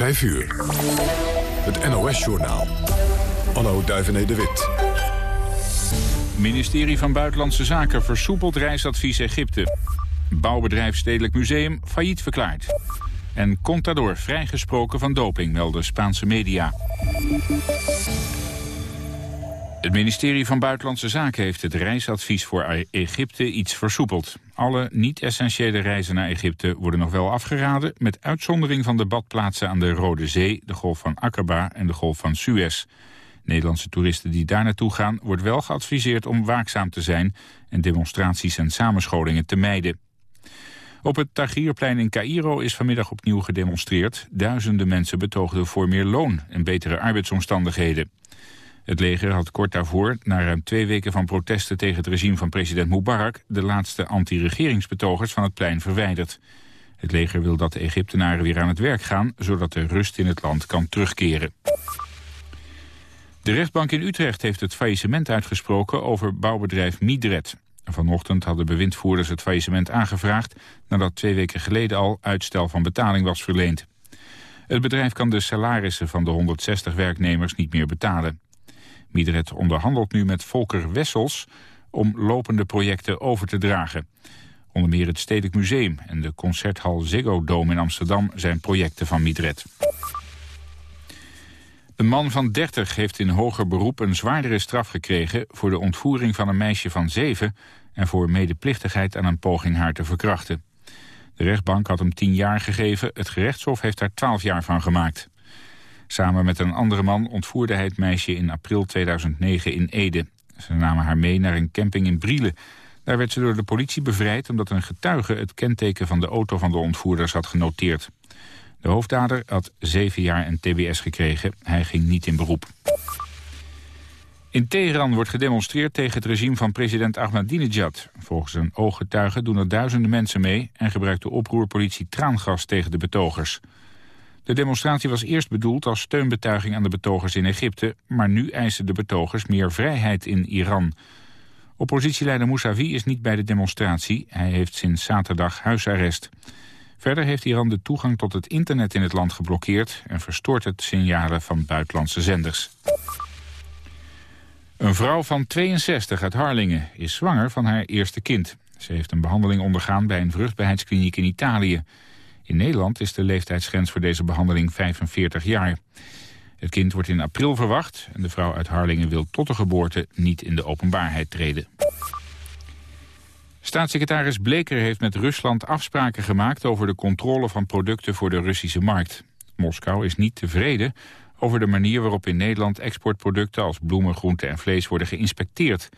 5 uur. Het NOS-journaal. Anno Duivené de Wit. Ministerie van Buitenlandse Zaken versoepelt reisadvies Egypte. Bouwbedrijf Stedelijk Museum failliet verklaard. En Contador vrijgesproken van doping, melden Spaanse media. Het ministerie van Buitenlandse Zaken heeft het reisadvies voor Egypte iets versoepeld. Alle niet-essentiële reizen naar Egypte worden nog wel afgeraden... met uitzondering van de badplaatsen aan de Rode Zee, de Golf van Aqaba en de Golf van Suez. Nederlandse toeristen die daar naartoe gaan... wordt wel geadviseerd om waakzaam te zijn... en demonstraties en samenscholingen te mijden. Op het Tahrirplein in Cairo is vanmiddag opnieuw gedemonstreerd. Duizenden mensen betoogden voor meer loon en betere arbeidsomstandigheden. Het leger had kort daarvoor, na ruim twee weken van protesten tegen het regime van president Mubarak, de laatste anti-regeringsbetogers van het plein verwijderd. Het leger wil dat de Egyptenaren weer aan het werk gaan, zodat de rust in het land kan terugkeren. De rechtbank in Utrecht heeft het faillissement uitgesproken over bouwbedrijf Midred. Vanochtend hadden bewindvoerders het faillissement aangevraagd... nadat twee weken geleden al uitstel van betaling was verleend. Het bedrijf kan de salarissen van de 160 werknemers niet meer betalen. Midred onderhandelt nu met Volker Wessels om lopende projecten over te dragen. Onder meer het Stedelijk Museum en de Concerthal Ziggo Dome in Amsterdam zijn projecten van Midred. Een man van 30 heeft in hoger beroep een zwaardere straf gekregen... voor de ontvoering van een meisje van 7... en voor medeplichtigheid aan een poging haar te verkrachten. De rechtbank had hem 10 jaar gegeven. Het gerechtshof heeft daar 12 jaar van gemaakt. Samen met een andere man ontvoerde hij het meisje in april 2009 in Ede. Ze namen haar mee naar een camping in Brielen. Daar werd ze door de politie bevrijd omdat een getuige het kenteken van de auto van de ontvoerders had genoteerd. De hoofddader had zeven jaar en tbs gekregen. Hij ging niet in beroep. In Teheran wordt gedemonstreerd tegen het regime van president Ahmadinejad. Volgens een ooggetuige doen er duizenden mensen mee... en gebruikt de oproerpolitie traangas tegen de betogers. De demonstratie was eerst bedoeld als steunbetuiging aan de betogers in Egypte... maar nu eisen de betogers meer vrijheid in Iran. Oppositieleider Mousavi is niet bij de demonstratie. Hij heeft sinds zaterdag huisarrest. Verder heeft Iran de toegang tot het internet in het land geblokkeerd... en verstoort het signalen van buitenlandse zenders. Een vrouw van 62 uit Harlingen is zwanger van haar eerste kind. Ze heeft een behandeling ondergaan bij een vruchtbaarheidskliniek in Italië. In Nederland is de leeftijdsgrens voor deze behandeling 45 jaar. Het kind wordt in april verwacht en de vrouw uit Harlingen wil tot de geboorte niet in de openbaarheid treden. Staatssecretaris Bleker heeft met Rusland afspraken gemaakt over de controle van producten voor de Russische markt. Moskou is niet tevreden over de manier waarop in Nederland exportproducten als bloemen, groenten en vlees worden geïnspecteerd.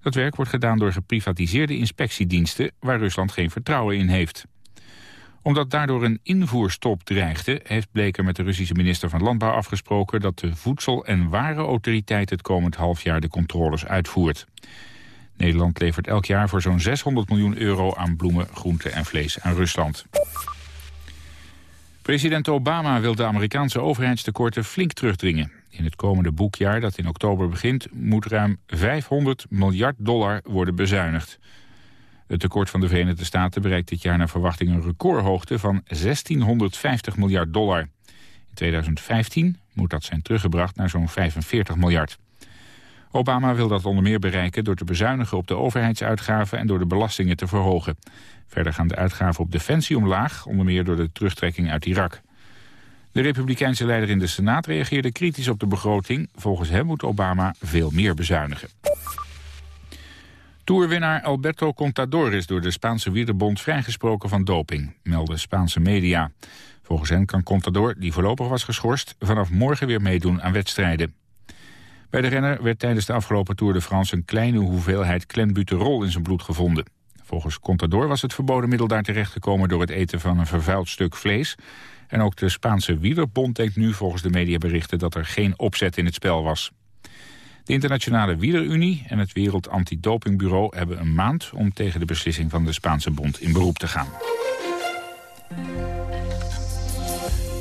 Dat werk wordt gedaan door geprivatiseerde inspectiediensten waar Rusland geen vertrouwen in heeft omdat daardoor een invoerstop dreigde... heeft Bleker met de Russische minister van Landbouw afgesproken... dat de Voedsel- en Warenautoriteit het komend half jaar de controles uitvoert. Nederland levert elk jaar voor zo'n 600 miljoen euro aan bloemen, groenten en vlees aan Rusland. President Obama wil de Amerikaanse overheidstekorten flink terugdringen. In het komende boekjaar dat in oktober begint... moet ruim 500 miljard dollar worden bezuinigd. Het tekort van de Verenigde Staten bereikt dit jaar naar verwachting een recordhoogte van 1650 miljard dollar. In 2015 moet dat zijn teruggebracht naar zo'n 45 miljard. Obama wil dat onder meer bereiken door te bezuinigen op de overheidsuitgaven en door de belastingen te verhogen. Verder gaan de uitgaven op defensie omlaag, onder meer door de terugtrekking uit Irak. De republikeinse leider in de Senaat reageerde kritisch op de begroting. Volgens hem moet Obama veel meer bezuinigen. Toerwinnaar Alberto Contador is door de Spaanse wielerbond vrijgesproken van doping, melden Spaanse media. Volgens hen kan Contador, die voorlopig was geschorst, vanaf morgen weer meedoen aan wedstrijden. Bij de renner werd tijdens de afgelopen Tour de France een kleine hoeveelheid klembuterol in zijn bloed gevonden. Volgens Contador was het verboden middel daar terechtgekomen door het eten van een vervuild stuk vlees. En ook de Spaanse wielerbond denkt nu volgens de mediaberichten dat er geen opzet in het spel was. De Internationale Wielerunie en het Wereld Antidopingbureau hebben een maand om tegen de beslissing van de Spaanse bond in beroep te gaan.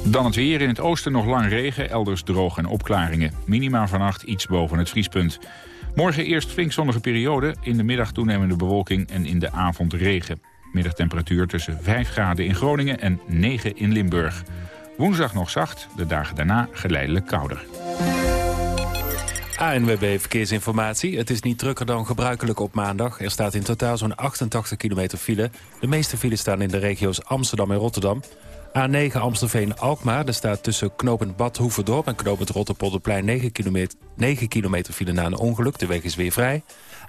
Dan het weer. In het oosten nog lang regen, elders droog en opklaringen. Minima vannacht iets boven het vriespunt. Morgen eerst flink zonnige periode, in de middag toenemende bewolking en in de avond regen. Middagtemperatuur tussen 5 graden in Groningen en 9 in Limburg. Woensdag nog zacht, de dagen daarna geleidelijk kouder. ANWB Verkeersinformatie. Het is niet drukker dan gebruikelijk op maandag. Er staat in totaal zo'n 88 kilometer file. De meeste files staan in de regio's Amsterdam en Rotterdam. A9 Amstelveen-Alkmaar. Er staat tussen knopend Bad Hoeverdorp en knopend Rotterpolderplein 9 kilometer, 9 kilometer file na een ongeluk. De weg is weer vrij.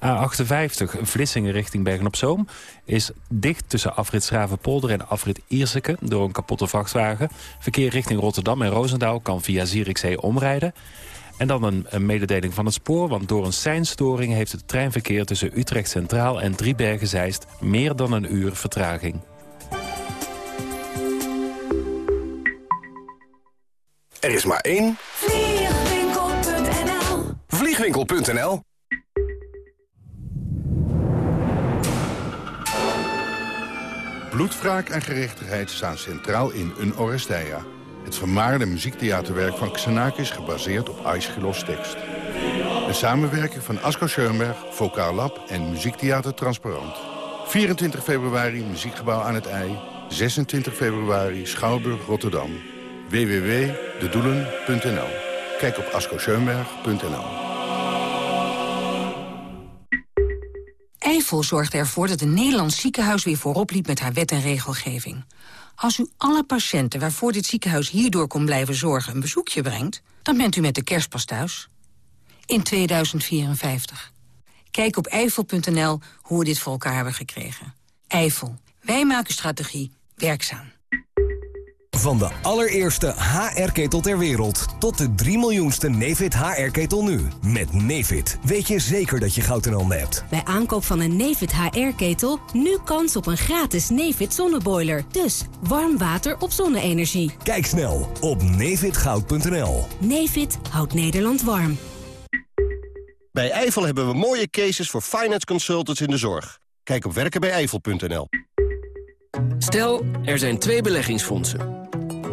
A58 Vlissingen richting Bergen-op-Zoom is dicht tussen afrit Schravenpolder en afrit Ierseke door een kapotte vrachtwagen. Verkeer richting Rotterdam en Roosendaal kan via Zierikzee omrijden. En dan een, een, mededeling van het spoor, want door een seinstoring... heeft het treinverkeer tussen Utrecht Centraal en Driebergen-Zeist... meer dan een uur vertraging. Er is maar één. Vliegwinkel.nl Vliegwinkel.nl Bloedwraak en gerechtigheid staan centraal in Een Oresteia. Het vermaarde muziektheaterwerk van Xenakis gebaseerd op Aeschylus tekst. Een samenwerking van Asko Schoenberg, Vokaal Lab en Muziektheater Transparant. 24 februari Muziekgebouw aan het IJ. 26 februari Schouwburg Rotterdam. www.dedoelen.nl Kijk op askoschoenberg.nl Eifel zorgt ervoor dat een Nederlands ziekenhuis weer voorop liep met haar wet en regelgeving. Als u alle patiënten waarvoor dit ziekenhuis hierdoor kon blijven zorgen een bezoekje brengt, dan bent u met de kerstpas thuis. In 2054. Kijk op eifel.nl hoe we dit voor elkaar hebben gekregen. Eifel. Wij maken strategie werkzaam. Van de allereerste HR-ketel ter wereld tot de 3 miljoenste Nefit HR-ketel nu. Met Nefit weet je zeker dat je goud in handen hebt. Bij aankoop van een Nefit HR-ketel nu kans op een gratis Nefit zonneboiler. Dus warm water op zonne-energie. Kijk snel op nefitgoud.nl. Nefit houdt Nederland warm. Bij Eifel hebben we mooie cases voor finance consultants in de zorg. Kijk op werkenbijeifel.nl. Stel, er zijn twee beleggingsfondsen.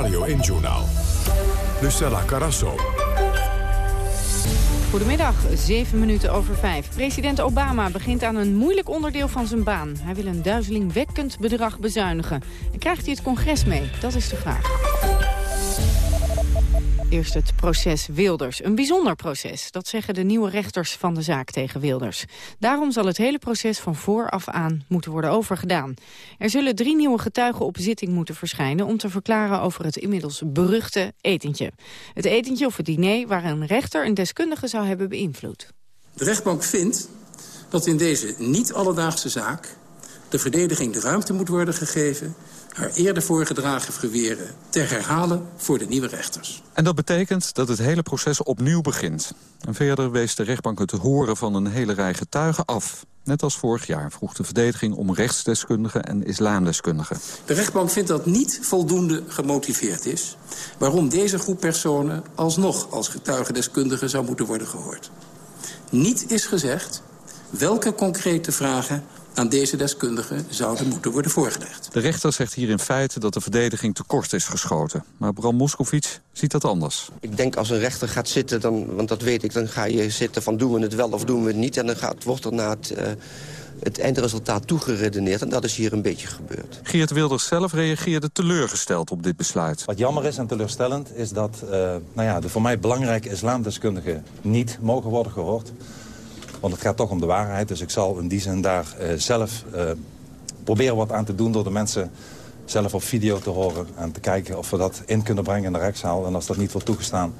Radio 1-journaal. Lucella Carasso. Goedemiddag, 7 minuten over 5. President Obama begint aan een moeilijk onderdeel van zijn baan. Hij wil een duizelingwekkend bedrag bezuinigen. En krijgt hij het congres mee? Dat is de vraag. Eerst het proces Wilders. Een bijzonder proces, dat zeggen de nieuwe rechters van de zaak tegen Wilders. Daarom zal het hele proces van vooraf aan moeten worden overgedaan. Er zullen drie nieuwe getuigen op zitting moeten verschijnen... om te verklaren over het inmiddels beruchte etentje. Het etentje of het diner waar een rechter een deskundige zou hebben beïnvloed. De rechtbank vindt dat in deze niet-alledaagse zaak... de verdediging de ruimte moet worden gegeven haar eerder voorgedragen verweren te herhalen voor de nieuwe rechters. En dat betekent dat het hele proces opnieuw begint. En verder wees de rechtbank het horen van een hele rij getuigen af. Net als vorig jaar vroeg de verdediging om rechtsdeskundigen en islamdeskundigen. De rechtbank vindt dat niet voldoende gemotiveerd is... waarom deze groep personen alsnog als getuigendeskundigen zou moeten worden gehoord. Niet is gezegd welke concrete vragen aan deze deskundigen zouden moeten worden voorgelegd. De rechter zegt hier in feite dat de verdediging tekort is geschoten. Maar Bram Moskowitz ziet dat anders. Ik denk als een rechter gaat zitten, dan, want dat weet ik... dan ga je zitten van doen we het wel of doen we het niet... en dan gaat, wordt er na het, uh, het eindresultaat toegeredeneerd. En dat is hier een beetje gebeurd. Geert Wilders zelf reageerde teleurgesteld op dit besluit. Wat jammer is en teleurstellend is dat uh, nou ja, de voor mij belangrijke islamdeskundigen... niet mogen worden gehoord. Want het gaat toch om de waarheid. Dus ik zal in die zin daar uh, zelf uh, proberen wat aan te doen... door de mensen zelf op video te horen en te kijken of we dat in kunnen brengen in de rechtszaal. En als dat niet wordt toegestaan,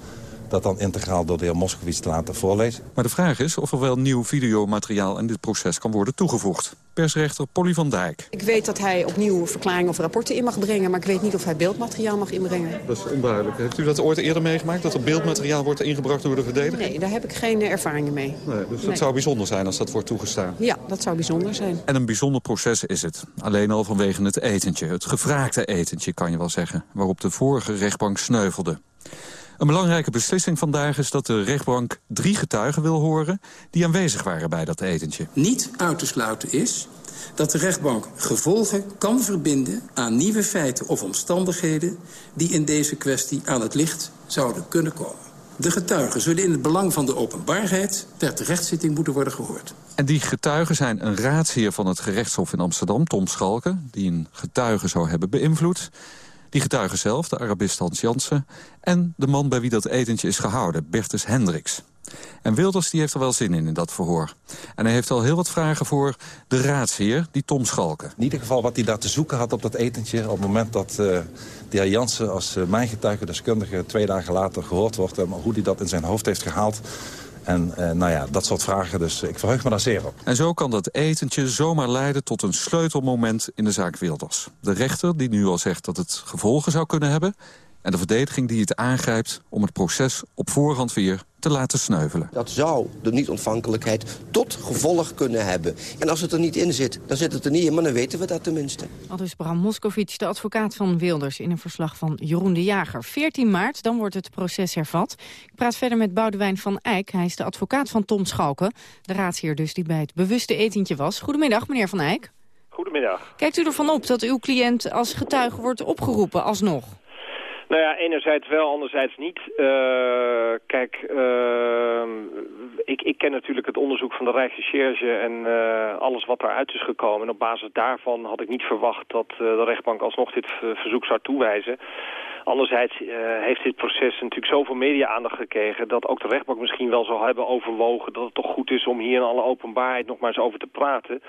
dat dan integraal door de heer Moskowitz te laten voorlezen. Maar de vraag is of er wel nieuw videomateriaal in dit proces kan worden toegevoegd. Persrechter Polly van Dijk. Ik weet dat hij opnieuw verklaringen of rapporten in mag brengen... maar ik weet niet of hij beeldmateriaal mag inbrengen. Dat is onduidelijk. Heeft u dat ooit eerder meegemaakt? Dat er beeldmateriaal wordt ingebracht door de verdediger? Nee, daar heb ik geen ervaringen mee. Nee, dus dat Nee. zou bijzonder zijn als dat wordt toegestaan. Ja, dat zou bijzonder zijn. En een bijzonder proces is het. Alleen al vanwege het etentje. Het gevraagde etentje, kan je wel zeggen. Waarop de vorige rechtbank sneuvelde. Een belangrijke beslissing vandaag is dat de rechtbank drie getuigen wil horen... die aanwezig waren bij dat etentje. Niet uit te sluiten is dat de rechtbank gevolgen kan verbinden aan nieuwe feiten of omstandigheden... die in deze kwestie aan het licht zouden kunnen komen. De getuigen zullen in het belang van de openbaarheid ter rechtszitting moeten worden gehoord. En die getuigen zijn een raadsheer van het gerechtshof in Amsterdam, Tom Schalken... die een getuige zou hebben beïnvloed. Die getuige zelf, de Arabist Hans Jansen... en de man bij wie dat etentje is gehouden, Bertus Hendricks. En Wilders die heeft er wel zin in, in dat verhoor. En hij heeft al heel wat vragen voor de raadsheer, die Tom Schalken. In ieder geval wat hij daar te zoeken had op dat etentje... op het moment dat uh, de heer Jansen als uh, mijn getuigendeskundige... twee dagen later gehoord wordt... en hoe hij dat in zijn hoofd heeft gehaald... En uh, nou ja, dat soort vragen, dus ik verheug me daar zeer op. En zo kan dat etentje zomaar leiden tot een sleutelmoment in de zaak Wilders. De rechter, die nu al zegt dat het gevolgen zou kunnen hebben... en de verdediging die het aangrijpt om het proces op voorhand weer te laten sneuvelen. Dat zou de niet-ontvankelijkheid tot gevolg kunnen hebben. En als het er niet in zit, dan zit het er niet in, maar dan weten we dat tenminste. Al dus Bram Moskovic, de advocaat van Wilders... in een verslag van Jeroen de Jager. 14 maart, dan wordt het proces hervat. Ik praat verder met Boudewijn van Eyck. Hij is de advocaat van Tom Schalken. De raadsheer dus die bij het bewuste etentje was. Goedemiddag, meneer van Eyck. Goedemiddag. Kijkt u ervan op dat uw cliënt als getuige wordt opgeroepen alsnog? Nou ja, enerzijds wel, anderzijds niet. Uh, kijk, uh, ik, ik ken natuurlijk het onderzoek van de Rijksrecherche en uh, alles wat daaruit is gekomen. En op basis daarvan had ik niet verwacht dat de rechtbank alsnog dit verzoek zou toewijzen. Anderzijds heeft dit proces natuurlijk zoveel media-aandacht gekregen... dat ook de rechtbank misschien wel zou hebben overwogen... dat het toch goed is om hier in alle openbaarheid nog maar eens over te praten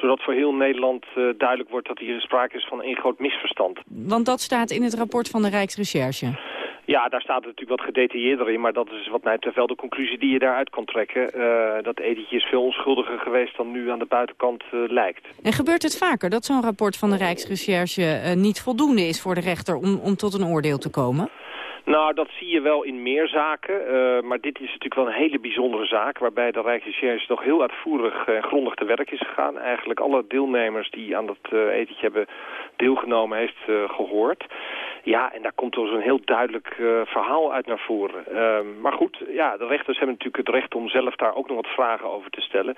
zodat voor heel Nederland uh, duidelijk wordt dat hier sprake is van een groot misverstand. Want dat staat in het rapport van de Rijksrecherche. Ja, daar staat het natuurlijk wat gedetailleerder in, maar dat is wat mij wel de conclusie die je daaruit kan trekken. Uh, dat etentje is veel onschuldiger geweest dan nu aan de buitenkant uh, lijkt. En gebeurt het vaker dat zo'n rapport van de Rijksrecherche niet voldoende is voor de rechter om, om tot een oordeel te komen? Nou, dat zie je wel in meer zaken. Uh, maar dit is natuurlijk wel een hele bijzondere zaak... waarbij de Rijksrecherche toch heel uitvoerig en grondig te werk is gegaan. Eigenlijk alle deelnemers die aan dat uh, etentje hebben deelgenomen heeft uh, gehoord. Ja, en daar komt dus een heel duidelijk verhaal uit naar voren. Ehm, maar goed, ja, de rechters hebben natuurlijk het recht om zelf daar ook nog wat vragen over te stellen.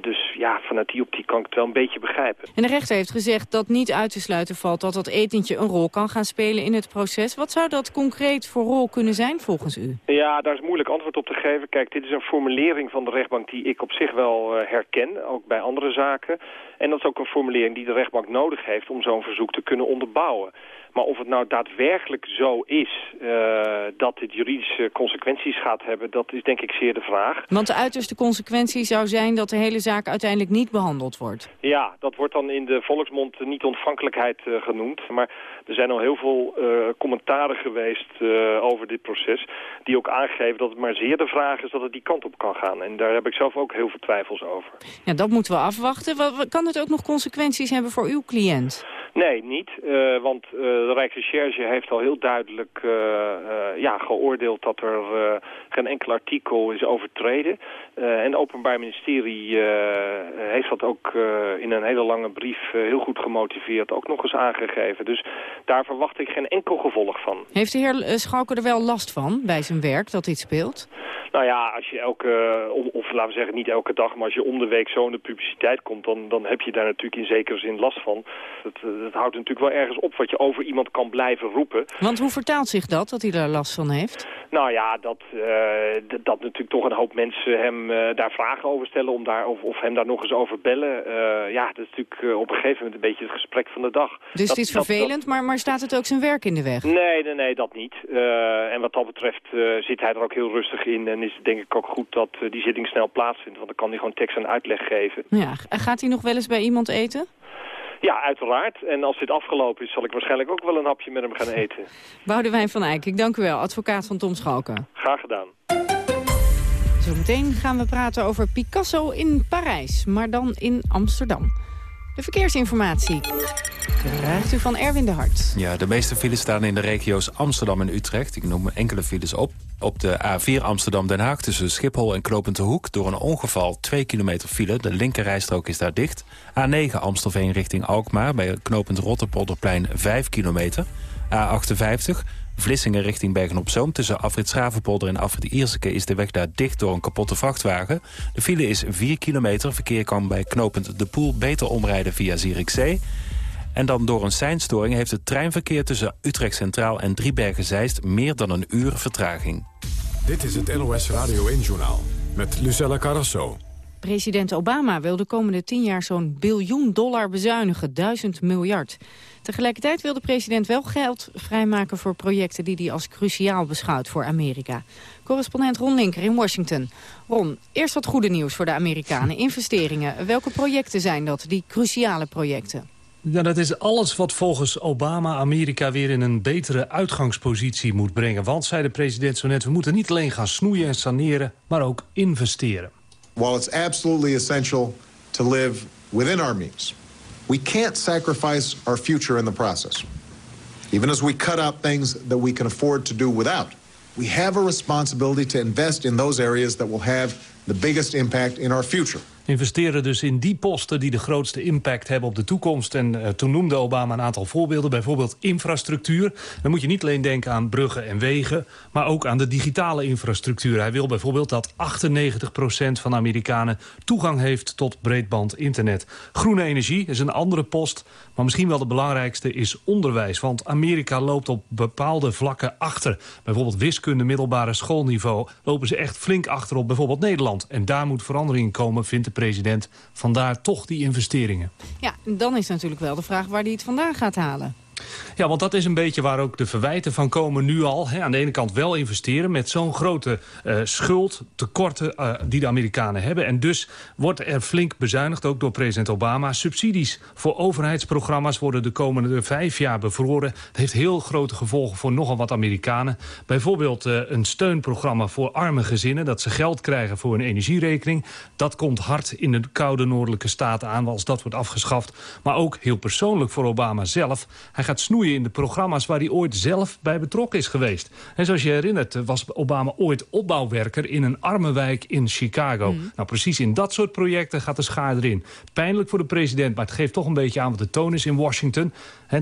dus ja, vanuit die optiek kan ik het wel een beetje begrijpen. En de rechter heeft gezegd dat niet uit te sluiten valt... dat dat etentje een rol kan gaan spelen in het proces. Wat zou dat concreet voor rol kunnen zijn volgens u? Ja, daar is moeilijk antwoord op te geven. Kijk, dit is een formulering van de rechtbank die ik op zich wel herken, ook bij andere zaken. En dat is ook een formulering die de rechtbank nodig heeft om zo'n verzoek te kunnen onderbouwen. Maar of het nou daadwerkelijk zo is uh, dat dit juridische consequenties gaat hebben... dat is denk ik zeer de vraag. Want de uiterste consequentie zou zijn dat de hele zaak uiteindelijk niet behandeld wordt? Ja, dat wordt dan in de volksmond niet-ontvankelijkheid uh, genoemd. Maar er zijn al heel veel commentaren geweest over dit proces... die ook aangeven dat het maar zeer de vraag is dat het die kant op kan gaan. En daar heb ik zelf ook heel veel twijfels over. Ja, dat moeten we afwachten. Kan het ook nog consequenties hebben voor uw cliënt? Nee, niet. Uh, want uh, de Rijksrecherche heeft al heel duidelijk uh, ja, geoordeeld dat er geen enkel artikel is overtreden. en het Openbaar Ministerie heeft dat ook in een hele lange brief heel goed gemotiveerd ook nog eens aangegeven. Dus daar verwacht ik geen enkel gevolg van. Heeft de heer Schalker er wel last van bij zijn werk dat dit speelt? Nou ja, als je elke, of, of laten we zeggen niet elke dag, maar als je om de week zo in de publiciteit komt, dan, dan heb je daar natuurlijk in zekere zin last van. Het, het houdt natuurlijk wel ergens op wat je over iemand kan blijven roepen. Want hoe vertaalt zich dat, dat hij daar last van heeft? Nou ja, dat, uh, dat natuurlijk toch een hoop mensen hem uh, daar vragen over stellen om daar, of, of hem daar nog eens over bellen. Uh, ja, dat is natuurlijk op een gegeven moment een beetje het gesprek van de dag. Dus dat, het is vervelend, dat, maar, maar staat het ook zijn werk in de weg? Nee, nee, nee, dat niet. en wat dat betreft zit hij er ook heel rustig in en is het denk ik ook goed dat die zitting snel plaatsvindt. Want dan kan hij gewoon tekst en uitleg geven. Ja, gaat hij nog wel eens bij iemand eten? Ja, uiteraard. En als dit afgelopen is, zal ik waarschijnlijk ook wel een hapje met hem gaan eten. Boudewijn van Eyck, ik dank u wel. Advocaat van Tom Schalken. Graag gedaan. Zometeen gaan we praten over Picasso in Parijs, maar dan in Amsterdam. De verkeersinformatie krijgt u van Erwin de Hart. Ja, de meeste files staan in de regio's Amsterdam en Utrecht. Ik noem enkele files op. Op de A4 Amsterdam-Den Haag tussen Schiphol en Knopend Hoek... door een ongeval 2 kilometer file. De linkerrijstrook is daar dicht. A9 Amstelveen richting Alkmaar bij Knopend Rotterpolderplein 5 kilometer. A58 Vlissingen richting Bergen-op-Zoom. Tussen Afrit Schravenpolder en Afrit Ierseke is de weg daar dicht door een kapotte vrachtwagen. De file is 4 kilometer. Verkeer kan bij knooppunt De Poel beter omrijden via Zierikzee. En dan door een seinstoring heeft het treinverkeer tussen Utrecht Centraal en Driebergen-Zeist meer dan een uur vertraging. Dit is het NOS Radio 1-journaal met Lucella Carrasso. President Obama wil de komende tien jaar zo'n biljoen dollar bezuinigen, duizend miljard. Tegelijkertijd wil de president wel geld vrijmaken voor projecten die hij als cruciaal beschouwt voor Amerika. Correspondent Ron Linker in Washington. Ron, eerst wat goede nieuws voor de Amerikanen. Investeringen. Welke projecten zijn dat, die cruciale projecten? Ja, dat is alles wat volgens Obama Amerika weer in een betere uitgangspositie moet brengen. Want, zei de president zo net, we moeten niet alleen gaan snoeien en saneren, maar ook investeren. While it's absolutely essential to live within our means, we can't sacrifice our future in the process. Even as we cut out things that we can afford to do without, we have a responsibility to invest in those areas that will have the biggest impact in our future. Investeren dus in die posten die de grootste impact hebben op de toekomst. En uh, toen noemde Obama een aantal voorbeelden. Bijvoorbeeld infrastructuur. Dan moet je niet alleen denken aan bruggen en wegen... maar ook aan de digitale infrastructuur. Hij wil bijvoorbeeld dat 98% van Amerikanen toegang heeft tot breedband internet. Groene energie is een andere post. Maar misschien wel de belangrijkste is onderwijs. Want Amerika loopt op bepaalde vlakken achter. Bijvoorbeeld wiskunde, middelbare schoolniveau... lopen ze echt flink achter op bijvoorbeeld Nederland. En daar moet verandering in komen, vindt de president. Vandaar toch die investeringen. Ja, dan is natuurlijk wel de vraag waar hij het vandaan gaat halen. Ja, want dat is een beetje waar ook de verwijten van komen nu al. Hè. Aan de ene kant wel investeren met zo'n grote uh, schuld, tekorten uh, die de Amerikanen hebben. En dus wordt er flink bezuinigd, ook door president Obama. Subsidies voor overheidsprogramma's worden de komende vijf jaar bevroren. Het heeft heel grote gevolgen voor nogal wat Amerikanen. Bijvoorbeeld uh, een steunprogramma voor arme gezinnen. Dat ze geld krijgen voor een energierekening. Dat komt hard in de koude noordelijke staten aan als dat wordt afgeschaft. Maar ook heel persoonlijk voor Obama zelf. Hij gaat snoeien in de programma's waar hij ooit zelf bij betrokken is geweest. En zoals je herinnert was Obama ooit opbouwwerker in een arme wijk in Chicago. Mm. Nou, precies in dat soort projecten gaat de schaar erin. Pijnlijk voor de president, maar het geeft toch een beetje aan wat de toon is in Washington.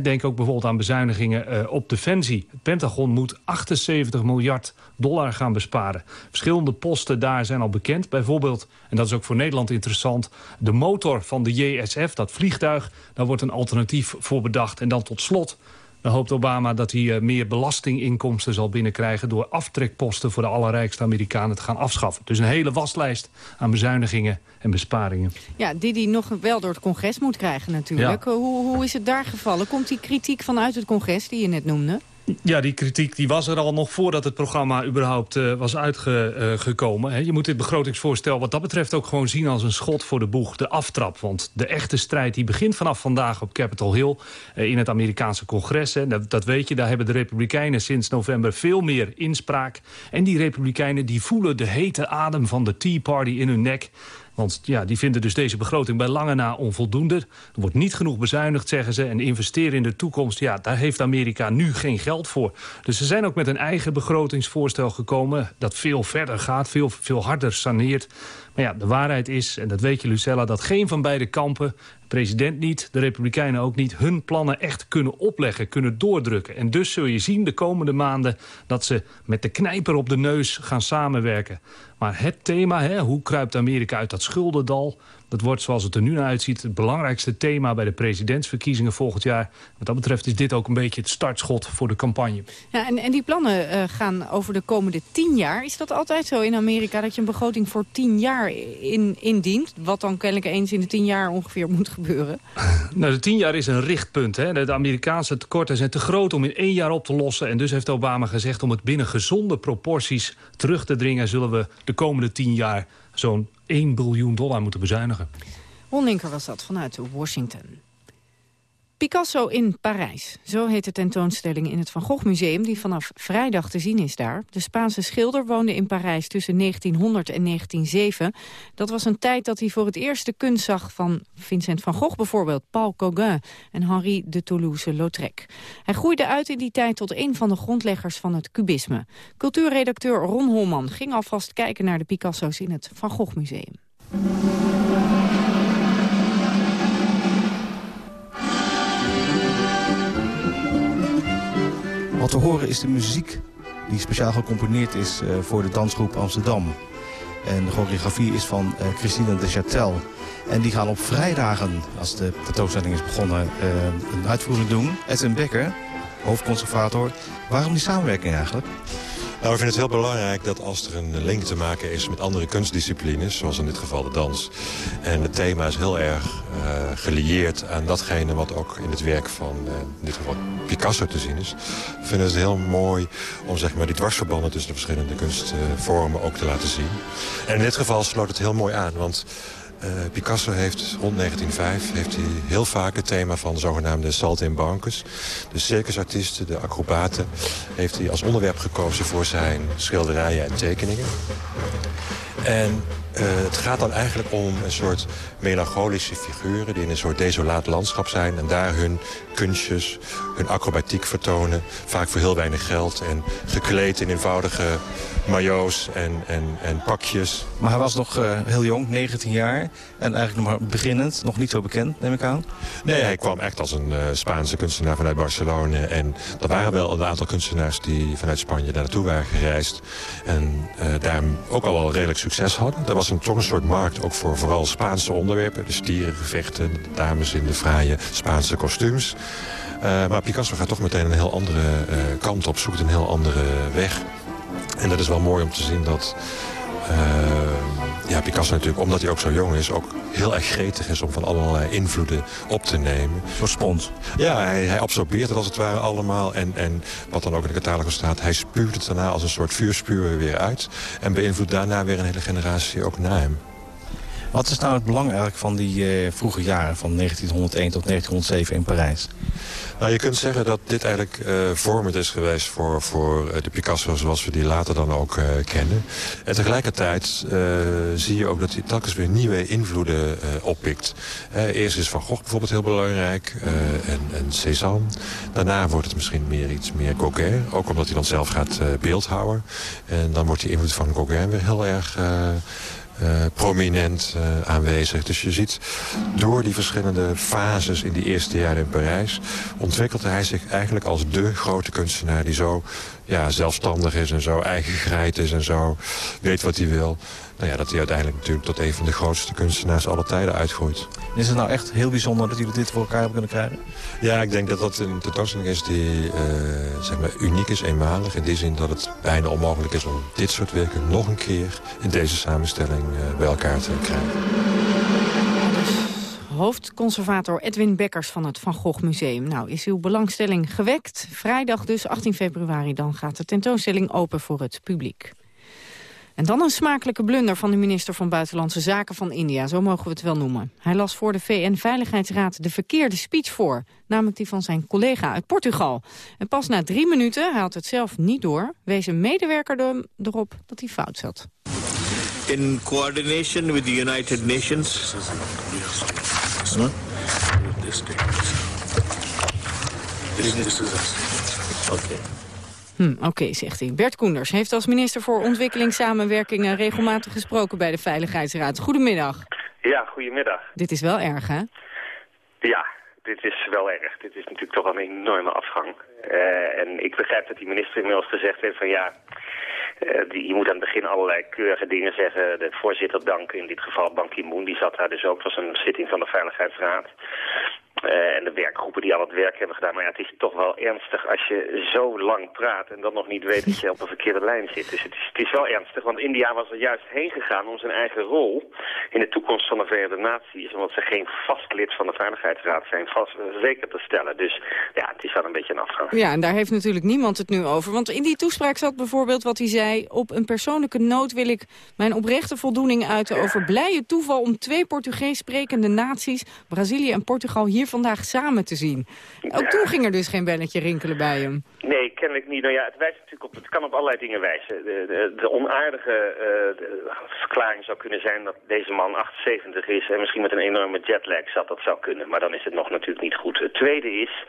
Denk ook bijvoorbeeld aan bezuinigingen uh, op defensie. Het Pentagon moet 78 miljard dollar gaan besparen. Verschillende posten daar zijn al bekend. Bijvoorbeeld, en dat is ook voor Nederland interessant... de motor van de JSF, dat vliegtuig... daar wordt een alternatief voor bedacht. En dan tot slot dan hoopt Obama dat hij uh, meer belastinginkomsten zal binnenkrijgen... door aftrekposten voor de allerrijkste Amerikanen te gaan afschaffen. Dus een hele waslijst aan bezuinigingen en besparingen. Ja, die hij nog wel door het congres moet krijgen natuurlijk. Ja. Hoe, hoe is het daar gevallen? Komt die kritiek vanuit het congres die je net noemde? Ja, die kritiek die was er al nog voordat het programma überhaupt uh, was uitgekomen. Je moet dit begrotingsvoorstel wat dat betreft ook gewoon zien als een schot voor de boeg. De aftrap, want de echte strijd die begint vanaf vandaag op Capitol Hill... Uh, in het Amerikaanse congres. Hè, dat, dat, weet je, daar hebben de Republikeinen sinds november veel meer inspraak. En die Republikeinen die voelen de hete adem van de Tea Party in hun nek... Want ja, die vinden dus deze begroting bij lange na onvoldoende. Er wordt niet genoeg bezuinigd, zeggen ze. En investeren in de toekomst, ja, daar heeft Amerika nu geen geld voor. Dus ze zijn ook met een eigen begrotingsvoorstel gekomen... dat veel verder gaat, veel, veel harder saneert. Maar ja, de waarheid is, en dat weet je Lucella... dat geen van beide kampen, de president niet, de Republikeinen ook niet... hun plannen echt kunnen opleggen, kunnen doordrukken. En dus zul je zien de komende maanden... dat ze met de knijper op de neus gaan samenwerken. Maar het thema, hè, hoe kruipt Amerika uit dat schuldendal... dat wordt zoals het er nu naar uitziet het belangrijkste thema... bij de presidentsverkiezingen volgend jaar. Wat dat betreft is dit ook een beetje het startschot voor de campagne. Ja, en, en die plannen uh, gaan over de komende tien jaar. Is dat altijd zo in Amerika dat je een begroting voor tien jaar in, indient? Wat dan kennelijk eens in de tien jaar ongeveer moet gebeuren? Nou, de tien jaar is een richtpunt. Hè. De Amerikaanse tekorten zijn te groot om in één jaar op te lossen. En dus heeft Obama gezegd om het binnen gezonde proporties terug te dringen... zullen we de komende tien jaar zo'n 1 biljoen dollar moeten bezuinigen. Ron Linker was dat vanuit Washington. Picasso in Parijs. Zo heet de tentoonstelling in het Van Gogh Museum... die vanaf vrijdag te zien is daar. De Spaanse schilder woonde in Parijs tussen 1900 en 1907. Dat was een tijd dat hij voor het eerst de kunst zag... van Vincent van Gogh bijvoorbeeld, Paul Gauguin... en Henri de Toulouse-Lautrec. Hij groeide uit in die tijd tot een van de grondleggers van het cubisme. Cultuurredacteur Ron Holman ging alvast kijken naar de Picasso's... in het Van Gogh Museum. Wat te horen is de muziek die speciaal gecomponeerd is eh, voor de dansgroep Amsterdam. En de choreografie is van uh, Christine de Chatel. En die gaan op vrijdagen, als de tentoonstelling is begonnen, uh, een uitvoering doen. Edwin Becker, hoofdconservator. Waarom die samenwerking eigenlijk? Nou, ik vind het heel belangrijk dat als er een link te maken is met andere kunstdisciplines, zoals in dit geval de dans, en het thema is heel erg uh, gelieerd aan datgene wat ook in het werk van in dit geval Picasso te zien is, vinden het heel mooi om zeg maar, die dwarsverbanden tussen de verschillende kunstvormen ook te laten zien. En in dit geval sloot het heel mooi aan, want uh, Picasso heeft rond 1905 heeft hij heel vaak het thema van de zogenaamde saltimbancus. De circusartiesten, de acrobaten, heeft hij als onderwerp gekozen voor zijn schilderijen en tekeningen. En uh, het gaat dan eigenlijk om een soort melancholische figuren... die in een soort desolaat landschap zijn... en daar hun kunstjes, hun acrobatiek vertonen. Vaak voor heel weinig geld en gekleed in eenvoudige majo's en, en, en pakjes. Maar hij was nog uh, heel jong, 19 jaar. En eigenlijk nog maar beginnend, nog niet zo bekend, neem ik aan. Nee, hij kwam echt als een uh, Spaanse kunstenaar vanuit Barcelona. En er waren wel een aantal kunstenaars die vanuit Spanje daar naartoe waren gereisd. En daar ook al wel redelijk succes hadden. Was een, toch een soort markt ook voor vooral Spaanse onderwerpen. De stierengevechten, de dames in de fraaie Spaanse kostuums. Uh, maar Picasso gaat toch meteen een heel andere uh, kant op, zoekt een heel andere weg. En dat is wel mooi om te zien dat uh, ja, Picasso natuurlijk, omdat hij ook zo jong is... ook heel erg gretig is om van allerlei invloeden op te nemen. Zo'n spons. Ja, hij, hij, absorbeert het als het ware allemaal. En, en wat dan ook in de catalogus staat... hij spuurt het daarna als een soort vuurspuwer weer uit... en beïnvloedt daarna weer een hele generatie ook na hem. Wat is nou het belang eigenlijk van die uh, vroege jaren... van 1901 tot 1907 in Parijs? Nou, je kunt zeggen dat dit eigenlijk uh, vormend is geweest voor, voor de Picasso zoals we die later dan ook kennen. En tegelijkertijd zie je ook dat hij telkens weer nieuwe invloeden oppikt. eerst is Van Gogh bijvoorbeeld heel belangrijk en, en Cézanne. Daarna wordt het misschien meer iets meer Gauguin, ook omdat hij dan zelf gaat beeldhouden. En dan wordt die invloed van Gauguin weer heel erg... Uh, prominent uh, aanwezig. Dus je ziet door die verschillende fases in die eerste jaren in Parijs... ontwikkelt hij zich eigenlijk als de grote kunstenaar... die zo ja, zelfstandig is en zo eigen is en zo weet wat hij wil. Nou ja, dat hij uiteindelijk natuurlijk tot een van de grootste kunstenaars alle tijden uitgroeit. Is het nou echt heel bijzonder dat jullie dit voor elkaar hebben kunnen krijgen? Ja, ik denk dat dat een tentoonstelling is die uh, zeg maar uniek is, eenmalig. In die zin dat het bijna onmogelijk is om dit soort werken nog een keer in deze samenstelling uh, bij elkaar te krijgen. Hoofdconservator Edwin Bekkers van het Van Gogh Museum. Nou, is uw belangstelling gewekt? Vrijdag dus, 18 februari, dan gaat de tentoonstelling open voor het publiek. En dan een smakelijke blunder van de minister van Buitenlandse Zaken van India, zo mogen we het wel noemen. Hij las voor de VN-veiligheidsraad de verkeerde speech voor, namelijk die van zijn collega uit Portugal. En pas na drie minuten, hij had het zelf niet door, wees een medewerker erop dat hij fout zat. In coordination with the United Nations... Huh? Okay. Hm, Oké, okay, zegt hij. Bert Koenders heeft als minister voor ontwikkelingssamenwerking regelmatig gesproken bij de Veiligheidsraad. Goedemiddag. Ja, goedemiddag. Dit is wel erg, hè? Ja, dit is wel erg. Dit is natuurlijk toch een enorme afgang. Uh, en ik begrijp dat die minister inmiddels gezegd heeft van ja... Uh, die, je moet aan het begin allerlei keurige dingen zeggen. De voorzitter danken, in dit geval Ban Ki-moon, die zat daar dus ook. Het was een zitting van de Veiligheidsraad. Uh, en de werkgroepen die al het werk hebben gedaan. Maar ja, het is toch wel ernstig als je zo lang praat en dan nog niet weet dat je op een verkeerde lijn zit. Dus het is, het is wel ernstig, want India was er juist heen gegaan om zijn eigen rol in de toekomst van de Verenigde Naties, omdat ze geen vast lid van de Veiligheidsraad zijn, vast zeker te stellen. Dus ja, het is wel een beetje een afgang. Ja, en daar heeft natuurlijk niemand het nu over. Want in die toespraak zat bijvoorbeeld wat hij zei, op een persoonlijke noot wil ik mijn oprechte voldoening uiten over blije toeval om twee Portugees sprekende naties, Brazilië en Portugal, hier vandaag samen te zien. Ook toen ging er dus geen belletje rinkelen bij hem. Nee, kennelijk niet. Nou ja, het wijst natuurlijk op, het kan op allerlei dingen wijzen. De, de, de onaardige uh, de verklaring zou kunnen zijn dat deze man 78 is en misschien met een enorme jetlag zat. Dat zou kunnen, maar dan is het nog natuurlijk niet goed. Het tweede is,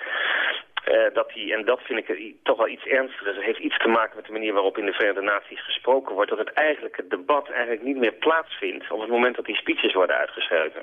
Uh, dat die, en dat vind ik toch wel iets ernstiger. Het heeft iets te maken met de manier waarop in de Verenigde Naties gesproken wordt. Dat het eigenlijk het debat eigenlijk niet meer plaatsvindt op het moment dat die speeches worden uitgeschreven.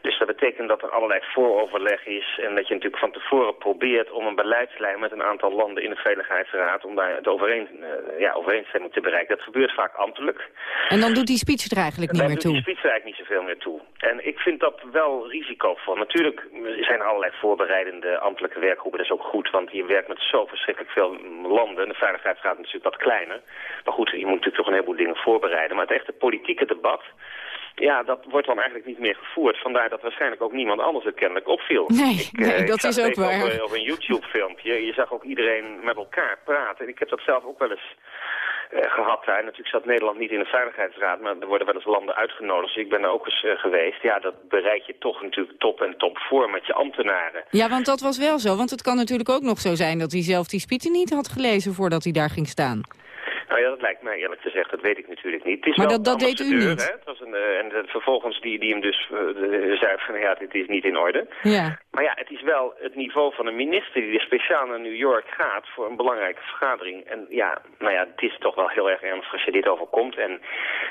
Dus dat betekent dat er allerlei vooroverleg is en dat je natuurlijk van tevoren probeert om een beleidslijn met een aantal landen in de Veiligheidsraad om daar het overeen, uh, ja, overeenstemming te bereiken. Dat gebeurt vaak ambtelijk. En dan doet die speech er eigenlijk niet meer toe? Dan doet die speech er eigenlijk niet zoveel meer toe. En ik vind dat wel risicovol. Natuurlijk zijn er allerlei voorbereidende ambtelijke werkgroepen. Dat is ook goed, want je werkt met zo verschrikkelijk veel landen. De Veiligheidsraad is natuurlijk wat kleiner. Maar goed, je moet natuurlijk toch een heleboel dingen voorbereiden. Maar het echte politieke debat... Ja, dat wordt dan eigenlijk niet meer gevoerd. Vandaar dat waarschijnlijk ook niemand anders het kennelijk opviel. Nee, ik, nee dat is ook waar. Op, op een YouTube-filmpje. Je zag ook iedereen met elkaar praten. En ik heb dat zelf ook wel eens gehad daar. Natuurlijk zat Nederland niet in de Veiligheidsraad, maar er worden wel eens landen uitgenodigd. Dus ik ben daar ook eens uh, geweest. Ja, dat bereid je toch natuurlijk top en top voor met je ambtenaren. Ja, want dat was wel zo. Want het kan natuurlijk ook nog zo zijn dat hij zelf die speech niet had gelezen voordat hij daar ging staan. Nou ja, dat lijkt mij eerlijk gezegd, dat weet ik natuurlijk niet. Het is maar dat, dat deed u niet? Hè? Het was een, uh, en vervolgens die, die hem dus uh, zei van ja, dit is niet in orde. Ja. Maar ja, het is wel het niveau van een minister die speciaal naar New York gaat voor een belangrijke vergadering. En ja, nou ja, het is toch wel heel erg ernstig als je dit overkomt. En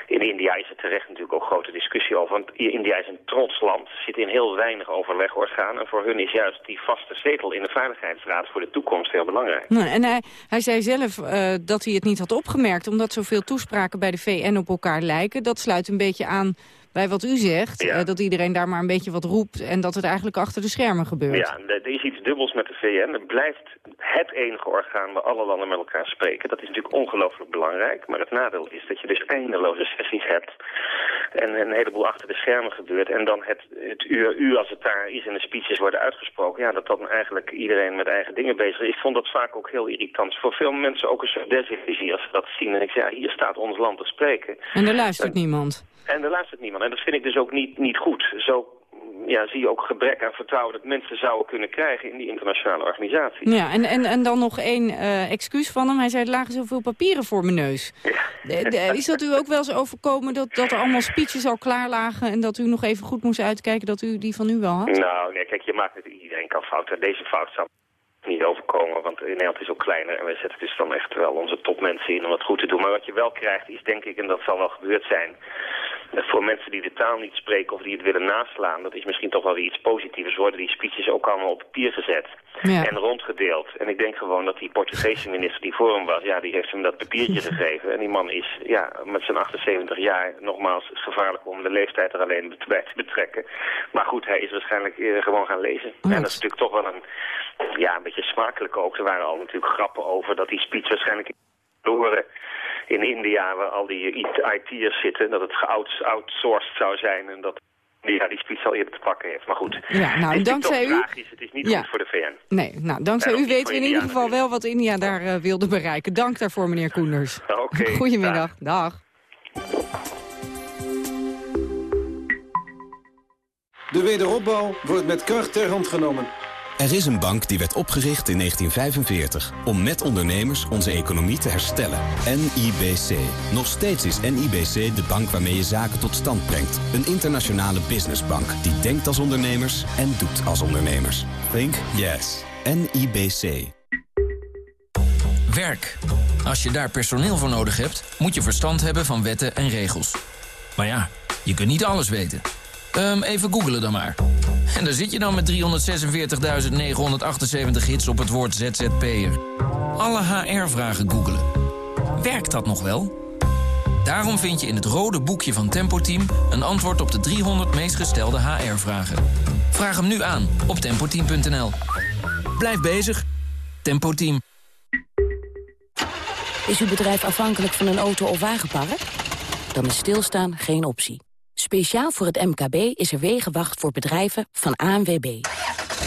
in India is er terecht natuurlijk ook grote discussie over. Want India is een trots land, zit in heel weinig overlegorgaan. En voor hun is juist die vaste zetel in de Veiligheidsraad voor de toekomst heel belangrijk. Nou, en hij, hij zei zelf uh, dat hij het niet had opgemerkt, omdat zoveel toespraken bij de VN op elkaar lijken. Dat sluit een beetje aan bij wat u zegt, ja. uh, dat iedereen daar maar een beetje wat roept... en dat het eigenlijk achter de schermen gebeurt. Ja, er is iets dubbels met de VN. Het blijft het enige orgaan waar alle landen met elkaar spreken. Dat is natuurlijk ongelooflijk belangrijk. Maar het nadeel is dat je dus eindeloze sessies hebt... en een heleboel achter de schermen gebeurt. En dan het, het uur, uur als het daar is en de speeches worden uitgesproken... ja, dat dan eigenlijk iedereen met eigen dingen bezig is. Ik vond dat vaak ook heel irritant. Voor veel mensen ook een soort desillusie als ze dat zien. En ik zeg, ja, hier staat ons land te spreken. En er luistert en, niemand. En er luistert niemand. En dat vind ik dus ook niet, niet goed. Zo ja, zie je ook gebrek aan vertrouwen dat mensen zouden kunnen krijgen in die internationale organisatie. Ja, en, en, en dan nog één uh, excuus van hem. Hij zei, er lagen zoveel papieren voor mijn neus. Ja. De, de, is dat u ook wel eens overkomen dat, dat er allemaal speeches al klaar lagen... en dat u nog even goed moest uitkijken dat u die van u wel had? Nou, nee, kijk, je maakt het, iedereen kan fouten. Deze fout zou niet overkomen, want Nederland is ook kleiner en we zetten dus dan echt wel onze topmensen in om het goed te doen. Maar wat je wel krijgt is denk ik, en dat zal wel gebeurd zijn, voor mensen die de taal niet spreken of die het willen naslaan, dat is misschien toch wel weer iets positiefs, worden die speeches ook allemaal op papier gezet ja. en rondgedeeld. En ik denk gewoon dat die Portugese minister die voor hem was, ja, die heeft hem dat papiertje gegeven. En die man is, ja, met zijn 78 jaar, nogmaals, gevaarlijk om de leeftijd er alleen bij te betrekken. Maar goed, hij is waarschijnlijk uh, gewoon gaan lezen. En dat is natuurlijk toch wel een, ja, een beetje smakelijk ook. Er waren al natuurlijk grappen over dat die speech waarschijnlijk horen in India, waar al die IT'ers zitten, dat het geoutsourced zou zijn en dat ja, die speech al eerder te pakken heeft. Maar goed, ja, nou, het is dankzij toch u... tragisch. Het is niet Ja. goed voor de VN. Nee, nou, dankzij u weten we in India ieder geval wel wat India daar uh, wilde bereiken. Dank daarvoor, meneer Koenders. Oké. Goedemiddag. Dag. De wederopbouw wordt met kracht ter hand genomen. Er is een bank die werd opgericht in 1945 om met ondernemers onze economie te herstellen. NIBC. Nog steeds is NIBC de bank waarmee je zaken tot stand brengt. Een internationale businessbank die denkt als ondernemers en doet als ondernemers. Think yes. NIBC. Werk. Als je daar personeel voor nodig hebt, moet je verstand hebben van wetten en regels. Maar ja, je kunt niet alles weten. Ehm, even googelen dan maar. En daar zit je dan met 346.978 hits op het woord ZZP'er. Alle HR-vragen googelen. Werkt dat nog wel? Daarom vind je in het rode boekje van Tempo Team... een antwoord op de 300 meest gestelde HR-vragen. Vraag hem nu aan op tempoteam.nl. Blijf bezig. Tempo Team. Is uw bedrijf afhankelijk van een auto of wagenpark? Dan is stilstaan geen optie. Speciaal voor het MKB is er Wegenwacht voor bedrijven van ANWB.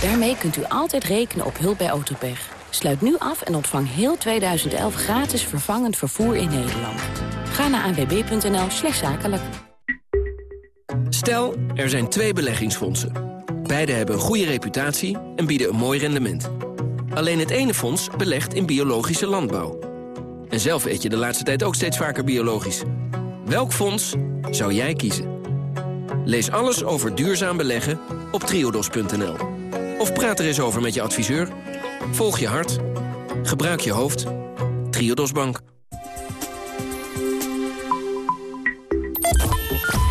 Daarmee kunt u altijd rekenen op hulp bij autopech. Sluit nu af en ontvang heel 2011 gratis vervangend vervoer in Nederland. Ga naar anwb.nl slash zakelijk. Stel, er zijn twee beleggingsfondsen. Beide hebben een goede reputatie en bieden een mooi rendement. Alleen het ene fonds belegt in biologische landbouw. En zelf eet je de laatste tijd ook steeds vaker biologisch. Welk fonds zou jij kiezen? Lees alles over duurzaam beleggen op triodos.nl. Of praat er eens over met je adviseur. Volg je hart. Gebruik je hoofd. Triodos Bank.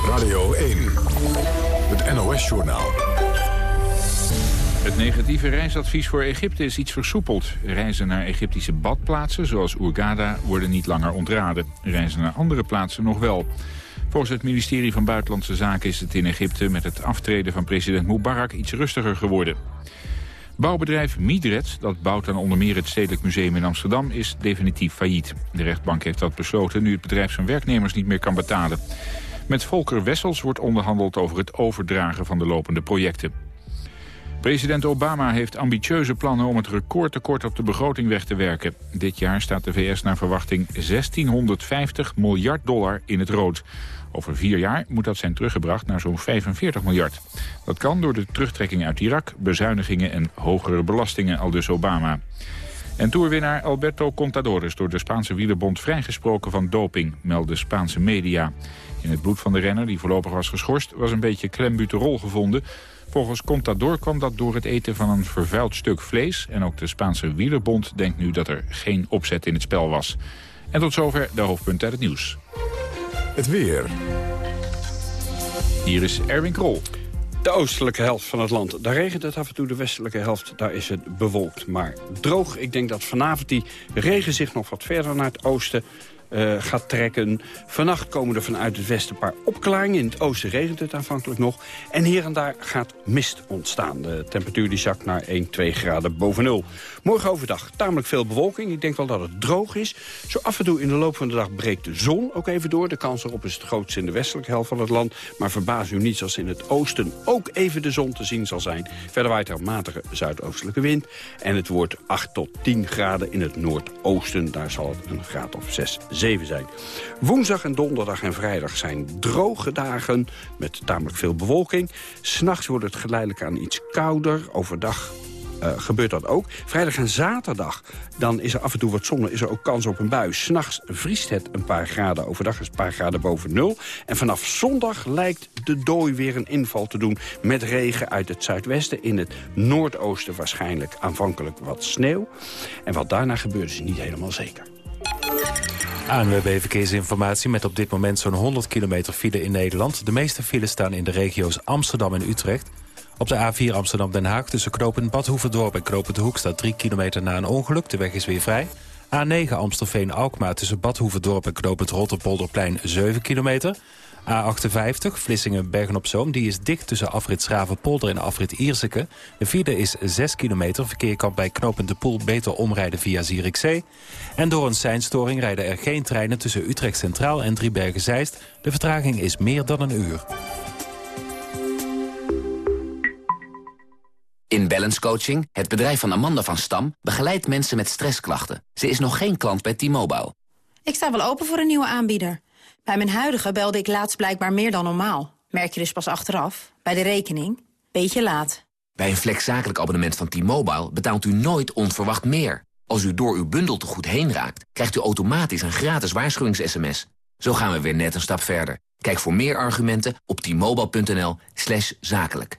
Radio 1. Het NOS-journaal. Het negatieve reisadvies voor Egypte is iets versoepeld. Reizen naar Egyptische badplaatsen, zoals Hurghada, worden niet langer ontraden. Reizen naar andere plaatsen nog wel. Volgens het ministerie van Buitenlandse Zaken is het in Egypte... met het aftreden van president Mubarak iets rustiger geworden. Bouwbedrijf Midred, dat bouwt aan onder meer het Stedelijk Museum in Amsterdam, is definitief failliet. De rechtbank heeft dat besloten nu het bedrijf zijn werknemers niet meer kan betalen. Met Volker Wessels wordt onderhandeld over het overdragen van de lopende projecten. President Obama heeft ambitieuze plannen om het recordtekort op de begroting weg te werken. Dit jaar staat de VS naar verwachting 1650 miljard dollar in het rood. Over vier jaar moet dat zijn teruggebracht naar zo'n 45 miljard. Dat kan door de terugtrekking uit Irak, bezuinigingen en hogere belastingen, al dus Obama. En toerwinnaar Alberto Contador is door de Spaanse wielerbond vrijgesproken van doping, melden Spaanse media. In het bloed van de renner, die voorlopig was geschorst, was een beetje klembuterol gevonden. Volgens Contador kwam dat door het eten van een vervuild stuk vlees. En ook de Spaanse wielerbond denkt nu dat er geen opzet in het spel was. En tot zover de hoofdpunten uit het nieuws. Het weer. Hier is Erwin Krol. De oostelijke helft van het land, daar regent het af en toe. De westelijke helft, daar is het bewolkt, maar droog. Ik denk dat vanavond die regen zich nog wat verder naar het oosten uh, gaat trekken. Vannacht komen er vanuit het westen een paar opklaringen. In het oosten regent het aanvankelijk nog. En hier en daar gaat mist ontstaan. De temperatuur die zakt naar 1, 2 graden boven nul. Morgen overdag tamelijk veel bewolking. Ik denk wel dat het droog is. Zo af en toe in de loop van de dag breekt de zon ook even door. De kans erop is het grootst in de westelijke helft van het land. Maar verbaas u niet als in het oosten ook even de zon te zien zal zijn. Verder waait er matige zuidoostelijke wind. En het wordt 8 tot 10 graden in het noordoosten. Daar zal het een graad of 6, 7 zijn. Woensdag en donderdag en vrijdag zijn droge dagen met tamelijk veel bewolking. S'nachts wordt het geleidelijk aan iets kouder. Overdag uh, gebeurt dat ook. Vrijdag en zaterdag dan is er af en toe wat zon, is er ook kans op een bui. S'nachts vriest het een paar graden, overdag is het een paar graden boven nul. En vanaf zondag lijkt de dooi weer een inval te doen... met regen uit het zuidwesten, in het noordoosten waarschijnlijk aanvankelijk wat sneeuw. En wat daarna gebeurt is niet helemaal zeker. ANWB Verkeersinformatie met op dit moment zo'n 100 kilometer file in Nederland. De meeste files staan in de regio's Amsterdam en Utrecht. Op de A4 Amsterdam-Den Haag tussen knooppunt Badhoevedorp en knooppunt de Hoek... staat 3 kilometer na een ongeluk. De weg is weer vrij. A9 Amstelveen-Alkmaar tussen Badhoevedorp en knooppunt Rotterpolderplein 7 kilometer. A58 Vlissingen-Bergen-op-Zoom. Die is dicht tussen afrit Schravenpolder en afrit Ierseke. De vierde is 6 kilometer. Verkeer kan bij knooppunt De Poel beter omrijden via Zierikzee. En door een seinstoring rijden er geen treinen tussen Utrecht Centraal en Driebergen-Zeist. De vertraging is meer dan een uur. In Balance Coaching, het bedrijf van Amanda van Stam... begeleidt mensen met stressklachten. Ze is nog geen klant bij T-Mobile. Ik sta wel open voor een nieuwe aanbieder. Bij mijn huidige belde ik laatst blijkbaar meer dan normaal. Merk je dus pas achteraf. Bij de rekening. Beetje laat. Bij een flexzakelijk abonnement van T-Mobile betaalt u nooit onverwacht meer. Als u door uw bundel te goed heen raakt, krijgt u automatisch een gratis waarschuwings-sms. Zo gaan we weer net een stap verder. Kijk voor meer argumenten op t-mobile.nl zakelijk.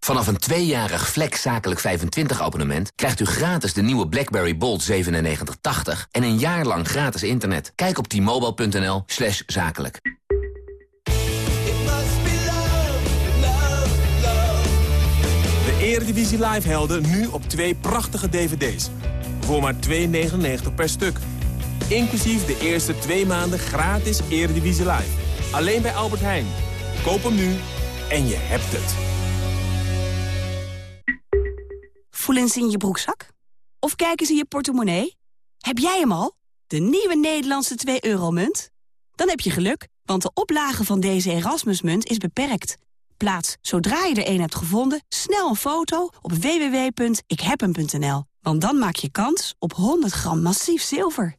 Vanaf een tweejarig Flex Zakelijk 25 abonnement krijgt u gratis de nieuwe BlackBerry Bold 9780 en een jaar lang gratis internet. Kijk op t-mobile.nl slash zakelijk. De Eredivisie Live helden nu op twee prachtige dvd's. Voor maar 2,99 per stuk. Inclusief de eerste twee maanden gratis Eredivisie Live. Alleen bij Albert Heijn. Koop hem nu en je hebt het. Voelen ze in je broekzak? Of kijken ze in je portemonnee? Heb jij hem al? De nieuwe Nederlandse 2-euro-munt? Dan heb je geluk, want de oplage van deze Erasmusmunt is beperkt. Plaats, zodra je er een hebt gevonden, snel een foto op www.ikhebhem.nl. Want dan maak je kans op 100 gram massief zilver.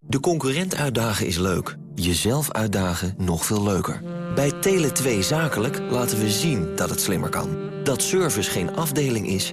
De concurrent uitdagen is leuk. Jezelf uitdagen nog veel leuker. Bij Tele2 Zakelijk laten we zien dat het slimmer kan. Dat service geen afdeling is,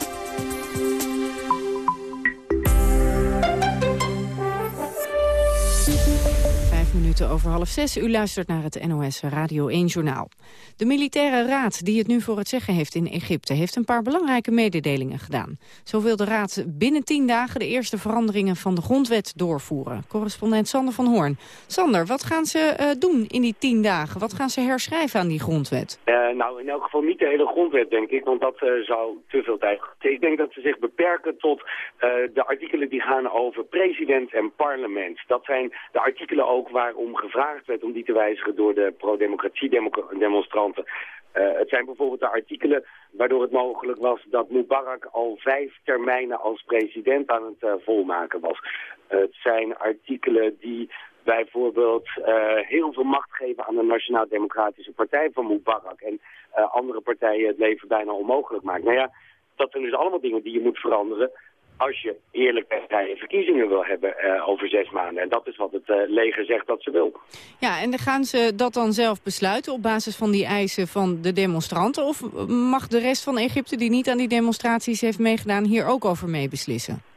Minuten over half zes. U luistert naar het NOS Radio 1 Journaal. De militaire raad die het nu voor het zeggen heeft in Egypte... heeft een paar belangrijke mededelingen gedaan. Zo wil de raad binnen tien dagen de eerste veranderingen van de grondwet doorvoeren. Correspondent Sander van Hoorn. Sander, wat gaan ze uh, doen in die tien dagen? Wat gaan ze herschrijven aan die grondwet? Uh, nou, in elk geval niet de hele grondwet, denk ik. Want dat uh, zou te veel tijd... Ik denk dat ze zich beperken tot de artikelen die gaan over president en parlement. Dat zijn de artikelen ook waarom gevraagd werd om die te wijzigen door de pro-democratie-demonstranten. Uh, het zijn bijvoorbeeld de artikelen waardoor het mogelijk was dat Mubarak al vijf termijnen als president aan het uh, volmaken was. Het zijn artikelen die bijvoorbeeld heel veel macht geven aan de Nationaal Democratische Partij van Mubarak en andere partijen het leven bijna onmogelijk maken. Nou ja, dat zijn dus allemaal dingen die je moet veranderen als je eerlijke en vrije verkiezingen wil hebben uh, over zes maanden. En dat is wat het uh, leger zegt dat ze wil. Ja, en gaan ze dat dan zelf besluiten op basis van die eisen van de demonstranten? Of mag de rest van Egypte die niet aan die demonstraties heeft meegedaan hier ook over meebeslissen?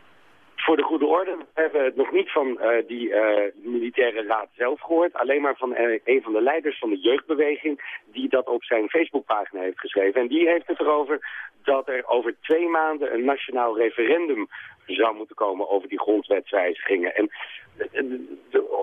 Voor de goede orde we hebben het nog niet van uh, die militaire raad zelf gehoord. Alleen maar van een van de leiders van de jeugdbeweging die dat op zijn Facebookpagina heeft geschreven. En die heeft het erover dat er over twee maanden een nationaal referendum zou moeten komen over die grondwetswijzigingen. En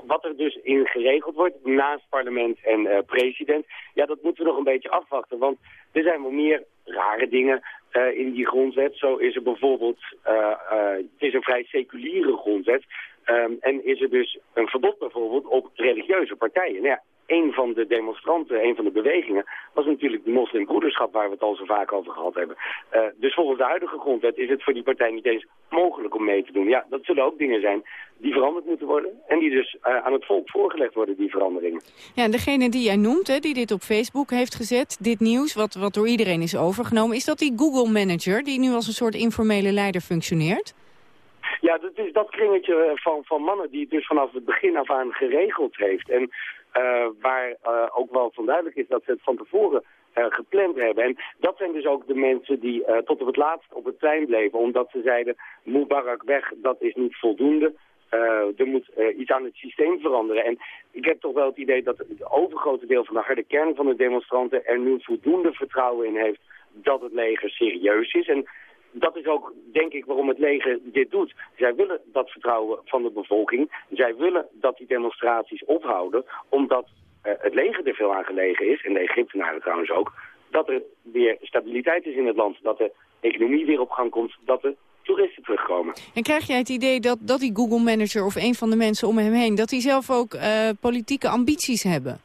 wat er dus in geregeld wordt, naast parlement en president, ja, dat moeten we nog een beetje afwachten. Want er zijn wel meer rare dingen uh, in die grondwet. Zo is er bijvoorbeeld, uh, het is een vrij seculiere grondwet. Um, en is er dus een verbod bijvoorbeeld op religieuze partijen. Nou ja, een van de demonstranten, een van de bewegingen, was natuurlijk de moslimbroederschap waar we het al zo vaak over gehad hebben. Uh, dus volgens de huidige grondwet is het voor die partij niet eens mogelijk om mee te doen. Ja, dat zullen ook dingen zijn die veranderd moeten worden en die dus uh, aan het volk voorgelegd worden, die veranderingen. Ja, en degene die jij noemt, hè, die dit op Facebook heeft gezet, dit nieuws, wat, wat door iedereen is overgenomen, is dat die Google Manager die nu als een soort informele leider functioneert? Ja, dat is dat kringetje van, van mannen die het dus vanaf het begin af aan geregeld heeft. En uh, waar uh, ook wel van duidelijk is dat ze het van tevoren gepland hebben. En dat zijn dus ook de mensen die tot op het laatst op het trein bleven. Omdat ze zeiden, Mubarak weg, dat is niet voldoende. er moet iets aan het systeem veranderen. En ik heb toch wel het idee dat het overgrote deel van de harde kern van de demonstranten er nu voldoende vertrouwen in heeft dat het leger serieus is. En dat is ook, denk ik, waarom het leger dit doet. Zij willen dat vertrouwen van de bevolking. Zij willen dat die demonstraties ophouden, omdat uh, het leger er veel aan gelegen is, en de Egyptenaren trouwens ook, dat er weer stabiliteit is in het land, dat de economie weer op gang komt, dat de toeristen terugkomen. En krijg jij het idee dat, dat die Google-manager of een van de mensen om hem heen, dat die zelf ook uh, politieke ambities hebben?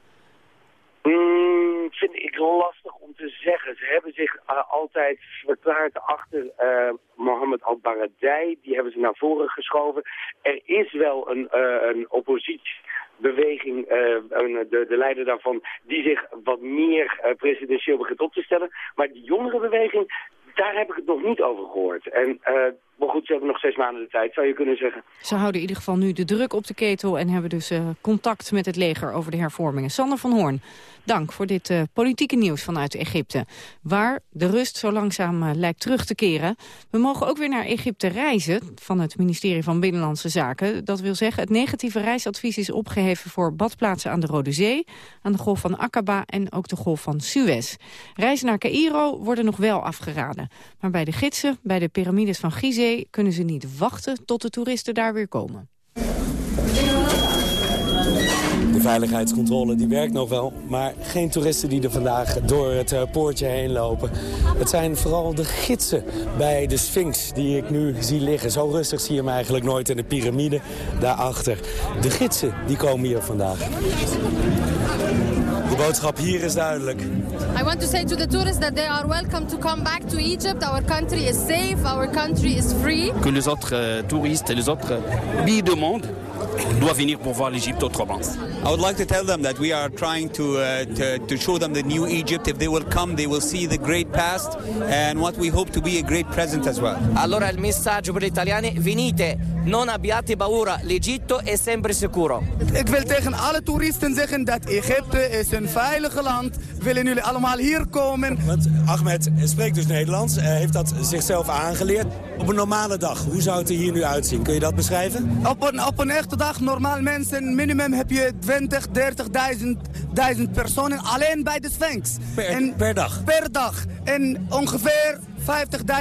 Mm, vind ik lastig te zeggen. Ze hebben zich uh, altijd verklaard achter uh, Mohammed al-Baradei. Die hebben ze naar voren geschoven. Er is wel een, uh, een oppositiebeweging, de, de leider daarvan, die zich wat meer presidentieel begint op te stellen. Maar die jongere beweging, daar heb ik het nog niet over gehoord. En maar goed, ze hebben nog zes maanden de tijd, zou je kunnen zeggen. Ze houden in ieder geval nu de druk op de ketel... en hebben dus uh, contact met het leger over de hervormingen. Sander van Hoorn, dank voor dit uh, politieke nieuws vanuit Egypte. Waar de rust zo langzaam uh, lijkt terug te keren. We mogen ook weer naar Egypte reizen van het ministerie van Binnenlandse Zaken. Dat wil zeggen, het negatieve reisadvies is opgeheven... voor badplaatsen aan de Rode Zee, aan de Golf van Aqaba... en ook de Golf van Suez. Reizen naar Cairo worden nog wel afgeraden. Maar bij de gidsen, bij de piramides van Gizeh kunnen ze niet wachten tot de toeristen daar weer komen. De veiligheidscontrole die werkt nog wel, maar geen toeristen die er vandaag door het uh, poortje heen lopen. Het zijn vooral de gidsen bij de Sphinx die ik nu zie liggen. Zo rustig zie je hem eigenlijk nooit in de piramide daarachter. De gidsen die komen hier vandaag. De boodschap hier is duidelijk. I want to say to the tourists that they are welcome to come back to Egypt. Our country is safe, our country is free. Que les autres euh, touristes et les autres monde doivent venir pour voir l'Égypte autrement. I would like to tell them that we are trying to, uh, to, to show them the new Egypt. If they will come, they will see the great past and what we hope to be a great present as well. Allora il messaggio per gli italiani, venite, non abbiate paura, l'Egitto è sempre sicuro. Ik wil tegen alle toeristen zeggen dat Egypte is een veilige land. Willen jullie allemaal hier komen? Want Ahmed spreekt dus Nederlands, heeft dat zichzelf aangeleerd. Op een normale dag, hoe zou het er hier nu uitzien? Kun je dat beschrijven? Op een, op een echte dag, normaal mensen, minimum heb je 20, 30.000 personen alleen bij de Sphinx. Per, en, per dag? Per dag. En ongeveer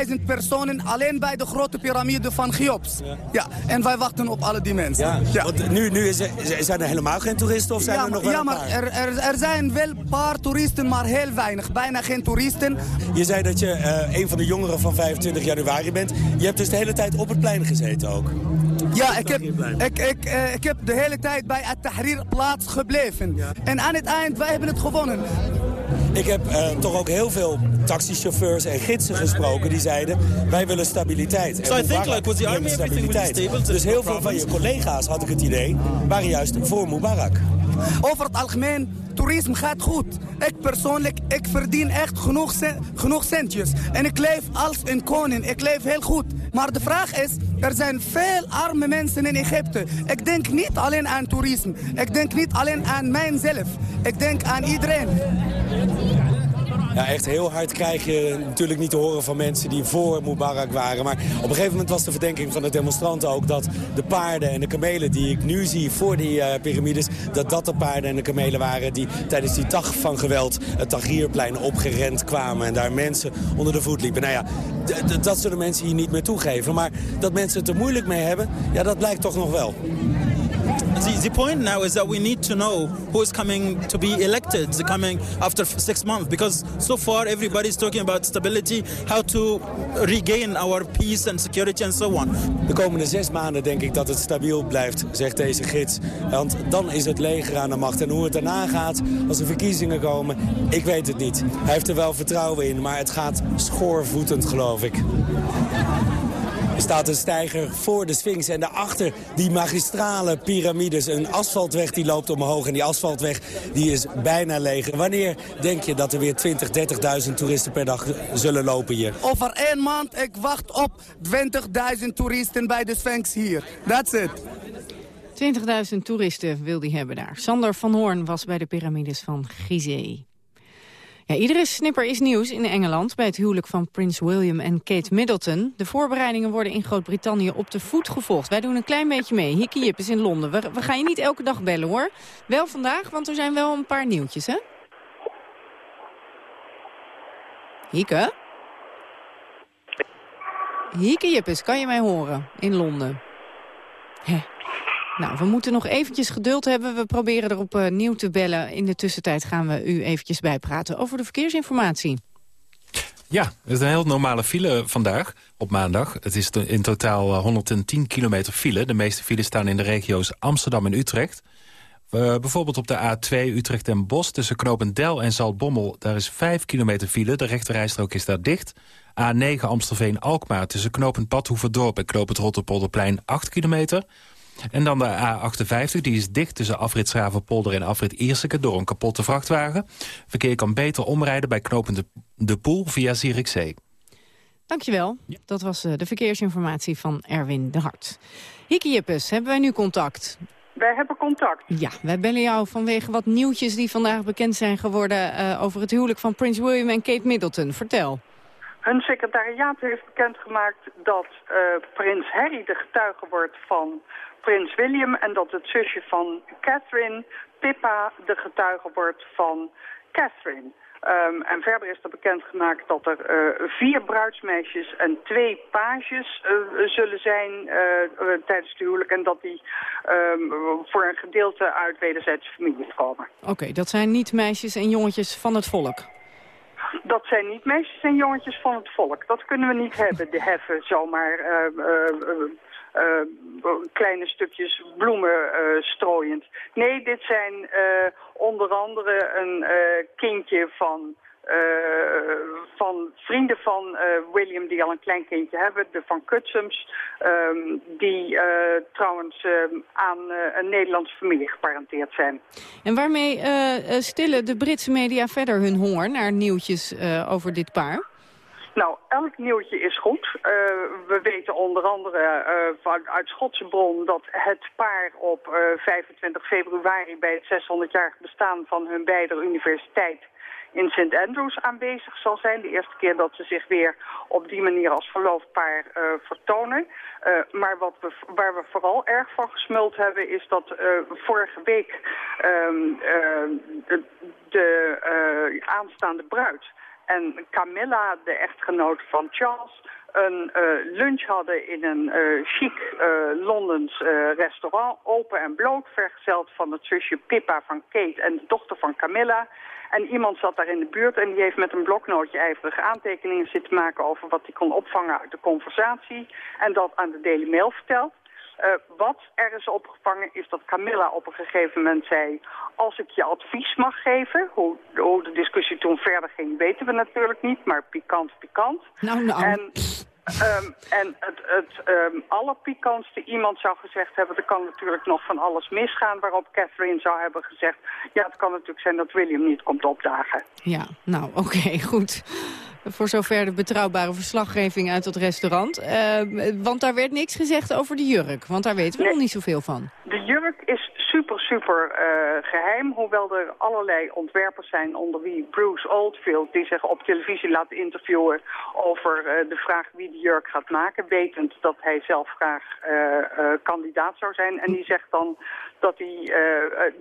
50.000 personen alleen bij de grote piramide van Cheops. Ja. ja. En wij wachten op alle die mensen. Ja. ja. Want nu, nu is er, zijn er helemaal geen toeristen of zijn ja, er nog wel Ja, maar er, er, er, zijn wel een paar toeristen, maar heel weinig. Bijna geen toeristen. Je zei dat je uh, een van de jongeren van 25 januari bent. Je hebt dus de hele tijd op het plein gezeten ook. Ja, ik heb, ik, ik, uh, ik heb de hele tijd bij het Tahrir plaats gebleven. En aan het eind, wij hebben het gewonnen. Ik heb uh, toch ook heel veel taxichauffeurs en gidsen gesproken die zeiden... wij willen stabiliteit. So I think like was the army stabiliteit. Dus heel veel van je collega's, had ik het idee, waren juist voor Mubarak. Over het algemeen, toerisme gaat goed. Ik persoonlijk, ik verdien echt genoeg, genoeg centjes. En ik leef als een koning, ik leef heel goed. Maar de vraag is, er zijn veel arme mensen in Egypte. Ik denk niet alleen aan toerisme. Ik denk niet alleen aan mijzelf. Ik denk aan iedereen. Ja, echt heel hard krijg je natuurlijk niet te horen van mensen die voor Mubarak waren. Maar op een gegeven moment was de verdenking van de demonstranten ook dat de paarden en de kamelen die ik nu zie voor die uh, piramides... dat dat de paarden en de kamelen waren die tijdens die dag van geweld het Tahrirplein opgerend kwamen. En daar mensen onder de voet liepen. Nou ja, dat zullen mensen hier niet meer toegeven. Maar dat mensen het er moeilijk mee hebben, ja, dat blijkt toch nog wel. The, the point now is that we need to know who is coming to be elected coming after six months because so far everybody is talking about stability, how to regain our peace and security and so on. De komende zes maanden denk ik dat het stabiel blijft, zegt deze gids. Want dan is het leger aan de macht. En hoe het daarna gaat, als er verkiezingen komen, ik weet het niet. Hij heeft er wel vertrouwen in, maar het gaat schoorvoetend, geloof ik. Er staat een steiger voor de Sphinx en daarachter die magistrale piramides. Een asfaltweg die loopt omhoog en die asfaltweg die is bijna leeg. Wanneer denk je dat er weer 20, 30.000 toeristen per dag zullen lopen hier? Over één maand, ik wacht op 20.000 toeristen bij de Sphinx hier. That's it. 20.000 toeristen wil hij hebben daar. Sander van Hoorn was bij de piramides van Gizeh. Ja, iedere snipper is nieuws in Engeland bij het huwelijk van prins William en Kate Middleton. De voorbereidingen worden in Groot-Brittannië op de voet gevolgd. Wij doen een klein beetje mee. Hikke Jip is in Londen. We, we gaan je niet elke dag bellen hoor. Wel vandaag, want er zijn wel een paar nieuwtjes hè? Hieke? Hieke Jippes, kan je mij horen in Londen? Hè. Nou, we moeten nog eventjes geduld hebben. We proberen erop uh, nieuw te bellen. In de tussentijd gaan we u eventjes bijpraten over de verkeersinformatie. Ja, het is een heel normale file vandaag, op maandag. Het is in totaal 110 kilometer file. De meeste files staan in de regio's Amsterdam en Utrecht. Bijvoorbeeld op de A2 Utrecht en Bos tussen Knopendel en Zaltbommel. Daar is 5 kilometer file, de rechterrijstrook is daar dicht. A9 Amstelveen-Alkmaar tussen Knopend Badhoevedorp en Knopend Rotterpolderplein 8 kilometer... En dan de A58, die is dicht tussen afrit Schravenpolder en afrit Ierseke... door een kapotte vrachtwagen. Verkeer kan beter omrijden bij knopende de Poel via Zierikzee. Dankjewel. Ja. Dat was uh, de verkeersinformatie van Erwin de Hart. Hieke Jippes, hebben wij nu contact? Wij hebben contact. Ja, wij bellen jou vanwege wat nieuwtjes die vandaag bekend zijn geworden... Uh, over het huwelijk van Prins William en Kate Middleton. Vertel. Hun secretariaat heeft bekendgemaakt dat uh, prins Harry de getuige wordt van prins William... en dat het zusje van Catherine, Pippa, de getuige wordt van Catherine. Um, en verder is er bekendgemaakt dat er uh, vier bruidsmeisjes en twee pages uh, zullen zijn uh, tijdens het huwelijk. En dat die um, voor een gedeelte uit wederzijdse familie komen. Oké, okay, dat zijn niet meisjes en jongetjes van het volk? Dat zijn niet meisjes en jongetjes van het volk. Dat kunnen we niet hebben, de heffen zomaar uh, kleine stukjes bloemen uh, strooiend. Nee, dit zijn uh, onder andere een eh, kindje van, eh, van vrienden van eh, William die al een klein kindje hebben, de Van Cutsums, ehm, die eh, trouwens aan eh, een Nederlandse familie geparenteerd zijn. En waarmee eh, eh, stillen de Britse media verder hun honger naar nieuwtjes eh, over dit paar? Nou, elk nieuwtje is goed. Eh, we weten onder andere eh, van, uit Schotse bron dat het paar op eh, 25 februari bij het 600-jarig bestaan van hun beide universiteit in St. Andrews aanwezig zal zijn. De eerste keer dat ze zich weer op die manier als verloofd paar eh, vertonen. Eh, maar wat we, waar we vooral erg van gesmuld hebben is dat eh, vorige week ehm, eh, de, de eh, aanstaande bruid en Camilla, de echtgenoot van Charles, een eh, lunch hadden in een eh, chic eh, Londens restaurant, open en bloot, vergezeld van het zusje Pippa van Kate en de dochter van Camilla. En iemand zat daar in de buurt en die heeft met een bloknootje ijverige aantekeningen zitten maken over wat hij kon opvangen uit de conversatie. En dat aan de Daily Mail verteld. Eh, wat er is opgevangen is dat Camilla op een gegeven moment zei... als ik je advies mag geven, hoe, hoe de discussie toen verder ging... weten we natuurlijk niet, maar pikant, pikant. Nou, nou. En, ehm, en het, het ehm, allerpikantste, iemand zou gezegd hebben... er kan natuurlijk nog van alles misgaan... waarop Catherine zou hebben gezegd... ja, het kan natuurlijk zijn dat William niet komt opdagen. Ja, nou, oké, goed. Voor zover de betrouwbare verslaggeving uit het restaurant. Eh, want daar werd niks gezegd over de jurk, want daar weten we nog niet zoveel van. De jurk is super, eh, geheim. Hoewel er allerlei ontwerpers zijn, onder wie Bruce Oldfield... die zich op televisie laat interviewen over eh, de vraag wie de jurk gaat maken... wetend dat hij zelf graag eh, kandidaat zou zijn. En die zegt dan dat hij,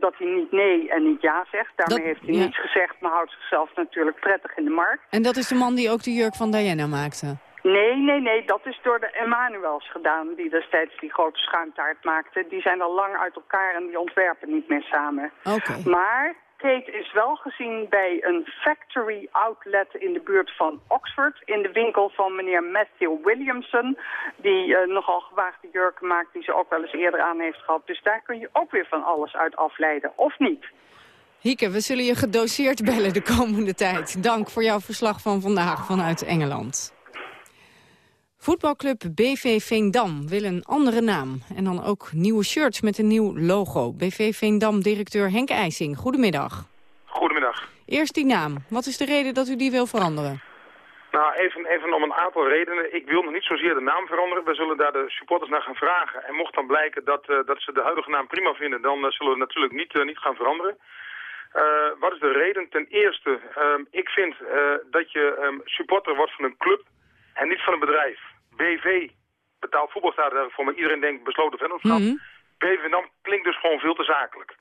dat hij niet nee en niet ja zegt. Daarmee Dat- heeft hij ja. niets gezegd, maar houdt zichzelf natuurlijk prettig in de markt. En dat is de man die ook de jurk van Diana maakte. Nee, nee, nee, dat is door de Emmanuels gedaan, die destijds die grote schuimtaart maakten. Die zijn al lang uit elkaar en die ontwerpen niet meer samen. Oké. Maar Kate is wel gezien bij een factory outlet in de buurt van Oxford. In de winkel van meneer Matthew Williamson. Die eh, nogal gewaagde jurken maakt die ze ook wel eens eerder aan heeft gehad. Dus daar kun je ook weer van alles uit afleiden, of niet? Hieke, we zullen je gedoseerd bellen de komende tijd. Dank voor jouw verslag van vandaag vanuit Engeland. Voetbalclub BV Veendam wil een andere naam. En dan ook nieuwe shirts met een nieuw logo. BV Veendam-directeur Henk IJsing, goedemiddag. Goedemiddag. Eerst die naam. Wat is de reden dat u die wil veranderen? Nou, even, even om een aantal redenen. Ik wil nog niet zozeer de naam veranderen. We zullen daar de supporters naar gaan vragen. En mocht dan blijken dat, eh, dat ze de huidige naam prima vinden, dan eh, zullen we natuurlijk niet, eh, niet gaan veranderen. Wat is de reden? Ten eerste, ehm, ik vind dat je ehm, supporter wordt van een club en niet van een bedrijf. BV betaalt voetbalstadion voor maar iedereen denkt besloten vennootschap. BV Veendam klinkt dus gewoon veel te zakelijk.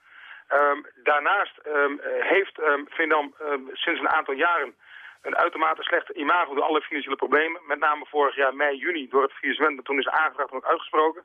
Ehm, daarnaast ehm, eh, heeft ehm, sinds een aantal jaren een uitermate slechte imago door alle financiële problemen. Met name vorig jaar mei, juni door het faillissement. En Toen is aangevraagd en ook uitgesproken.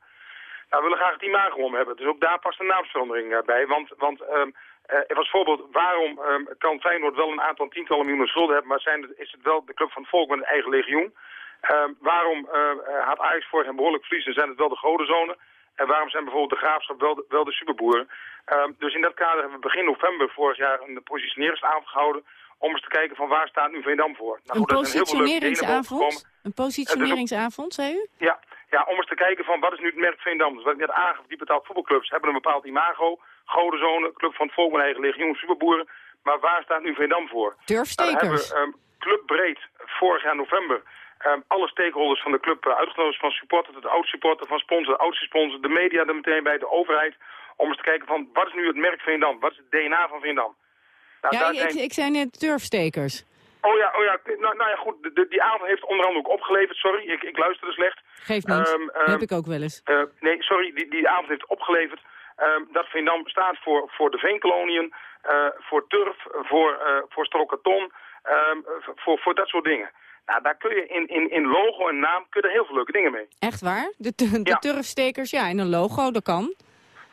Nou, we willen graag het imago om hebben. Dus ook daar past een naamsverandering eh, bij. Want, want eh, als voorbeeld, waarom kan Feyenoord wel een aantal tientallen miljoenen schulden hebben... maar zijn, is het wel de club van het volk met een eigen legioen? Ehm, waarom eh, had Ajax vorig jaar behoorlijk verliezen? Zijn het wel de godenzone? En waarom zijn bijvoorbeeld de graafschap wel de, wel de superboeren? Ehm, dus in dat kader hebben we begin november vorig jaar een positioneringsavond gehouden... om eens te kijken van waar staat nu Veendam voor. Nou, Een goed, er positioneringsavond? Een positioneringsavond, zei u? Ja, ja, om eens te kijken van wat is nu het merk Veendam. Dus wat ik net aangaf, die betaald voetbalclubs hebben een bepaald imago. Godenzone, club van het volk met eigen legioen, superboeren. Maar waar staat nu Veendam voor? Durfstekers. Nou, hebben we ehm, clubbreed vorig jaar november ehm, alle stakeholders van de club uh, uitgenodigd. Van supporter tot oud-supporter, van sponsor, oudste sponsor, de media er meteen bij, de overheid. Om eens te kijken van wat is nu het merk Veendam? Wat is het DNA van Veendam? Nou, ja, ik, zijn- ik zei net durfstekers. Oh ja, oh ja. Nou, nou ja, goed. de- die avond heeft onder andere ook opgeleverd. Sorry, ik, ik luisterde slecht. Geeft niet. Ehm, Heb ik ook wel eens. eh, nee, sorry, die, die avond heeft opgeleverd dat Veendam staat voor, voor de veenkoloniën, eh, voor turf, voor, eh voor strokarton, ehm, voor, voor dat soort dingen. Nou, daar kun je in, in, in logo en naam kun je er heel veel leuke dingen mee. Echt waar? De, de, de turfstekers, ja, en een logo, dat kan.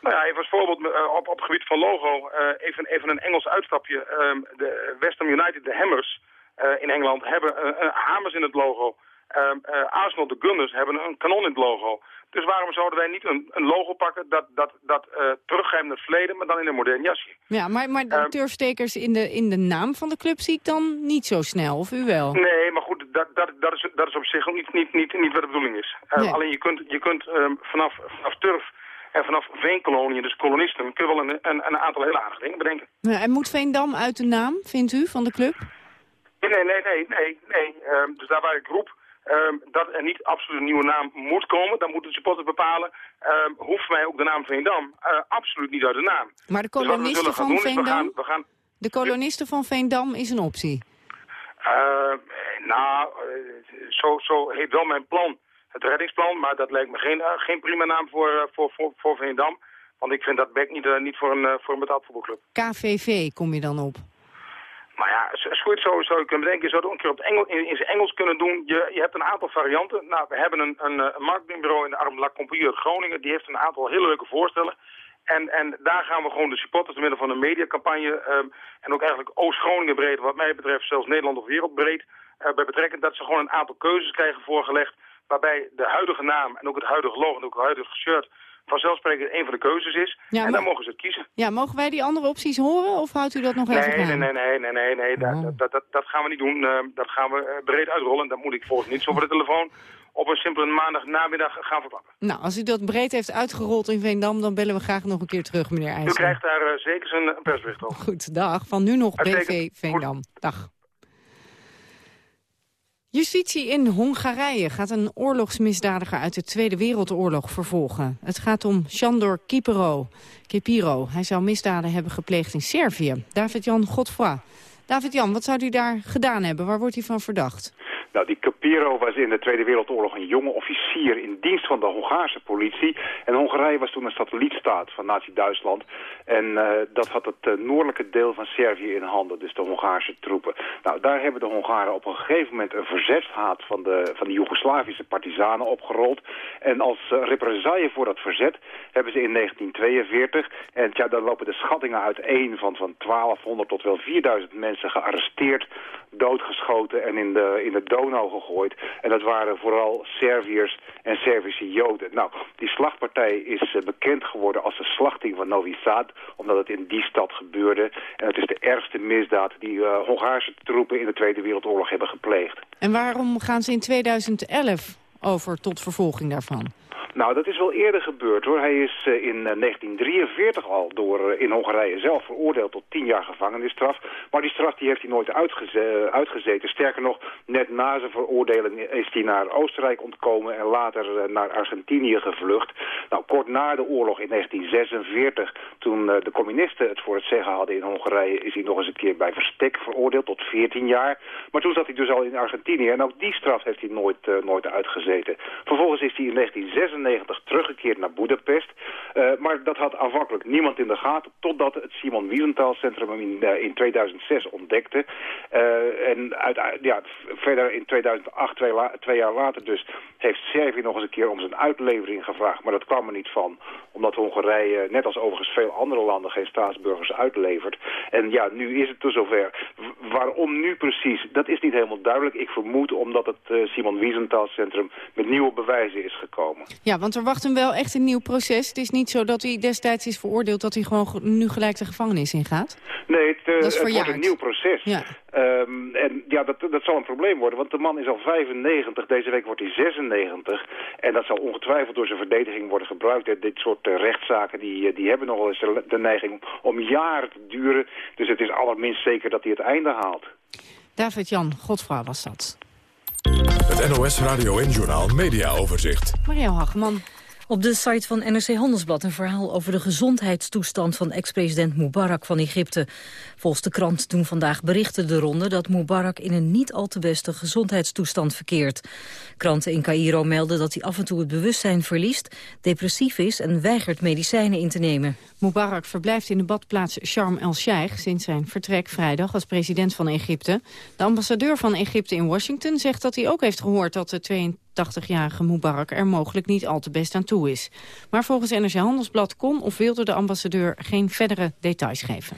Nou ja, even als voorbeeld eh, op, op het gebied van logo, eh, even, even een Engels uitstapje. Ehm, de West Ham United, de Hammers eh, in Engeland, hebben eh, hamers in het logo. Ehm, eh, Arsenal, de Gunners, hebben een kanon in het logo. Dus waarom zouden wij niet een, een logo pakken dat, dat, dat naar het verleden, maar dan in een modern jasje? Ja, maar, maar de turfstekers in de, in de naam van de club zie ik dan niet zo snel, of u wel? Nee, maar goed, dat, dat, dat, is, dat is op zich ook niet, niet, niet, niet wat de bedoeling is. Nee. Alleen je kunt, je kunt um, vanaf, vanaf turf en vanaf veenkoloniën, dus kolonisten, kun je wel een, een, een aantal hele aardige dingen bedenken. Ja, en moet Veendam uit de naam, vindt u, van de club? Nee, nee, nee, nee. nee, nee. Um, dus daar waar ik roep um, dat er niet absoluut een nieuwe naam moet komen, dan moeten de supporters bepalen, um, hoeft mij ook de naam Veendam uh, absoluut niet uit de naam. Maar de kolonisten dus van Veendam, we gaan, we gaan, de kolonisten van Veendam is een optie? Uh, nou, uh, zo, zo heet wel mijn plan het reddingsplan. Maar dat lijkt me geen, uh, geen prima naam voor, voor, voor, voor Veendam. Want ik vind dat bek niet, niet voor een, voor een betaalvoetbalclub. KVV kom je dan op? Maar ja, goed zo zou je kunnen bedenken. Je zou het een keer op het Engel, in, in zijn Engels kunnen doen. Je, je hebt een aantal varianten. Nou, we hebben een, een, een marketingbureau in de arm La Compagnie uit Groningen. Die heeft een aantal hele leuke voorstellen. En, en daar gaan we gewoon de supporters door middel van een mediacampagne... Um, en ook eigenlijk Oost-Groningen breed, wat mij betreft zelfs Nederland of wereldbreed... Uh, bij betrekken dat ze gewoon een aantal keuzes krijgen voorgelegd waarbij de huidige naam en ook het huidige logo en ook het huidige shirt vanzelfsprekend een van de keuzes is. Ja, en maar... dan mogen ze het kiezen. Ja, mogen wij die andere opties horen of houdt u dat nog nee, even nee, nee, nee, nee, nee, nee, oh. dat, dat, dat, dat, gaan we niet doen. Uh, dat gaan we breed uitrollen. Dat moet ik volgens niet zo voor de telefoon op een simpele maandag namiddag gaan verklappen. Nou, als u dat breed heeft uitgerold in Veendam, dan bellen we graag nog een keer terug, meneer IJzer. U krijgt daar uh, zeker zijn persbericht over. Goed, dag. Van nu nog BV Veendam. Dag. Justitie in Hongarije gaat een oorlogsmisdadiger uit de Tweede Wereldoorlog vervolgen. Het gaat om Sandor Kipero. Kipiro. Hij zou misdaden hebben gepleegd in Servië. David-Jan Godfroy. David-Jan, wat zou hij daar gedaan hebben? Waar wordt hij van verdacht? Nou, die Capiro was in de Tweede Wereldoorlog een jonge officier in dienst van de Hongaarse politie. En Hongarije was toen een satellietstaat van Nazi-Duitsland. En uh, dat had het uh, noordelijke deel van Servië in handen, dus de Hongaarse troepen. Nou, daar hebben de Hongaren op een gegeven moment een verzetshaat van de, van de Joegoslavische partisanen opgerold. En als uh, represaille voor dat verzet hebben ze in 1942, en tja, dan lopen de schattingen uiteen van, van 1200 tot wel 4000 mensen gearresteerd, doodgeschoten en in de, in de Donau gegooid. En dat waren vooral Serviërs en Servische Joden. Nou, die slagpartij is uh, bekend geworden als de slachting van Novi Sad, omdat het in die stad gebeurde. En het is de ergste misdaad die uh, Hongaarse troepen in de Tweede Wereldoorlog hebben gepleegd. En waarom gaan ze in 2011 over tot vervolging daarvan? Nou, dat is wel eerder gebeurd hoor. Hij is uh, in uh, 1943 al door uh, in Hongarije zelf veroordeeld tot 10 jaar gevangenisstraf. Maar die straf die heeft hij nooit uitgeze uitgezeten. Sterker nog, net na zijn veroordeling is hij naar Oostenrijk ontkomen en later naar Argentinië gevlucht. Nou, kort na de oorlog in 1946, toen de communisten het voor het zeggen hadden in Hongarije, is hij nog eens een keer bij verstek veroordeeld tot 14 jaar. Maar toen zat hij dus al in Argentinië en ook die straf heeft hij nooit, nooit uitgezeten. Vervolgens is hij in 1996 teruggekeerd naar Budapest. Uh, maar dat had aanvankelijk niemand in de gaten... totdat het Simon Wiesenthal Centrum in, uh, in 2006 ontdekte. Uh, en uit, ja, verder in 2008, twee, jaar later dus... heeft Servië nog eens een keer om zijn uitlevering gevraagd. Maar dat kwam er niet van. Omdat Hongarije, net als overigens veel andere landen... geen staatsburgers uitlevert. En ja, nu is het dus zover. Waarom nu precies? Dat is niet helemaal duidelijk. Ik vermoed omdat het Simon Wiesenthal Centrum... met nieuwe bewijzen is gekomen. Ja, want er wacht hem wel echt een nieuw proces. Het is niet zo dat hij destijds is veroordeeld... dat hij gewoon nu gelijk de gevangenis ingaat? Nee, het, uh, het wordt een nieuw proces. Ja. Um, en ja, dat, dat zal een probleem worden, want de man is al 95, deze week wordt hij 96. En dat zal ongetwijfeld door zijn verdediging worden gebruikt. Dit soort uh, rechtszaken die, die hebben nogal eens de neiging om jaren te duren. Dus het is allerminst zeker dat hij het einde haalt. David-Jan Godfra was dat. Het NOS Radio en Journaal Media Overzicht. Mario Hageman. Op de site van NRC Handelsblad een verhaal over de gezondheidstoestand van ex-president Mubarak van Egypte. Volgens de krant doen vandaag berichten de ronde dat Mubarak in een niet al te beste gezondheidstoestand verkeert. Kranten in Cairo melden dat hij af en toe het bewustzijn verliest, depressief is en weigert medicijnen in te nemen. Mubarak verblijft in de badplaats Sharm el-Sheikh sinds zijn vertrek vrijdag als president van Egypte. De ambassadeur van Egypte in Washington zegt dat hij ook heeft gehoord dat de 82-jarige Mubarak er mogelijk niet al te best aan toe is. Maar volgens NRC Handelsblad kon of wilde de ambassadeur geen verdere details geven.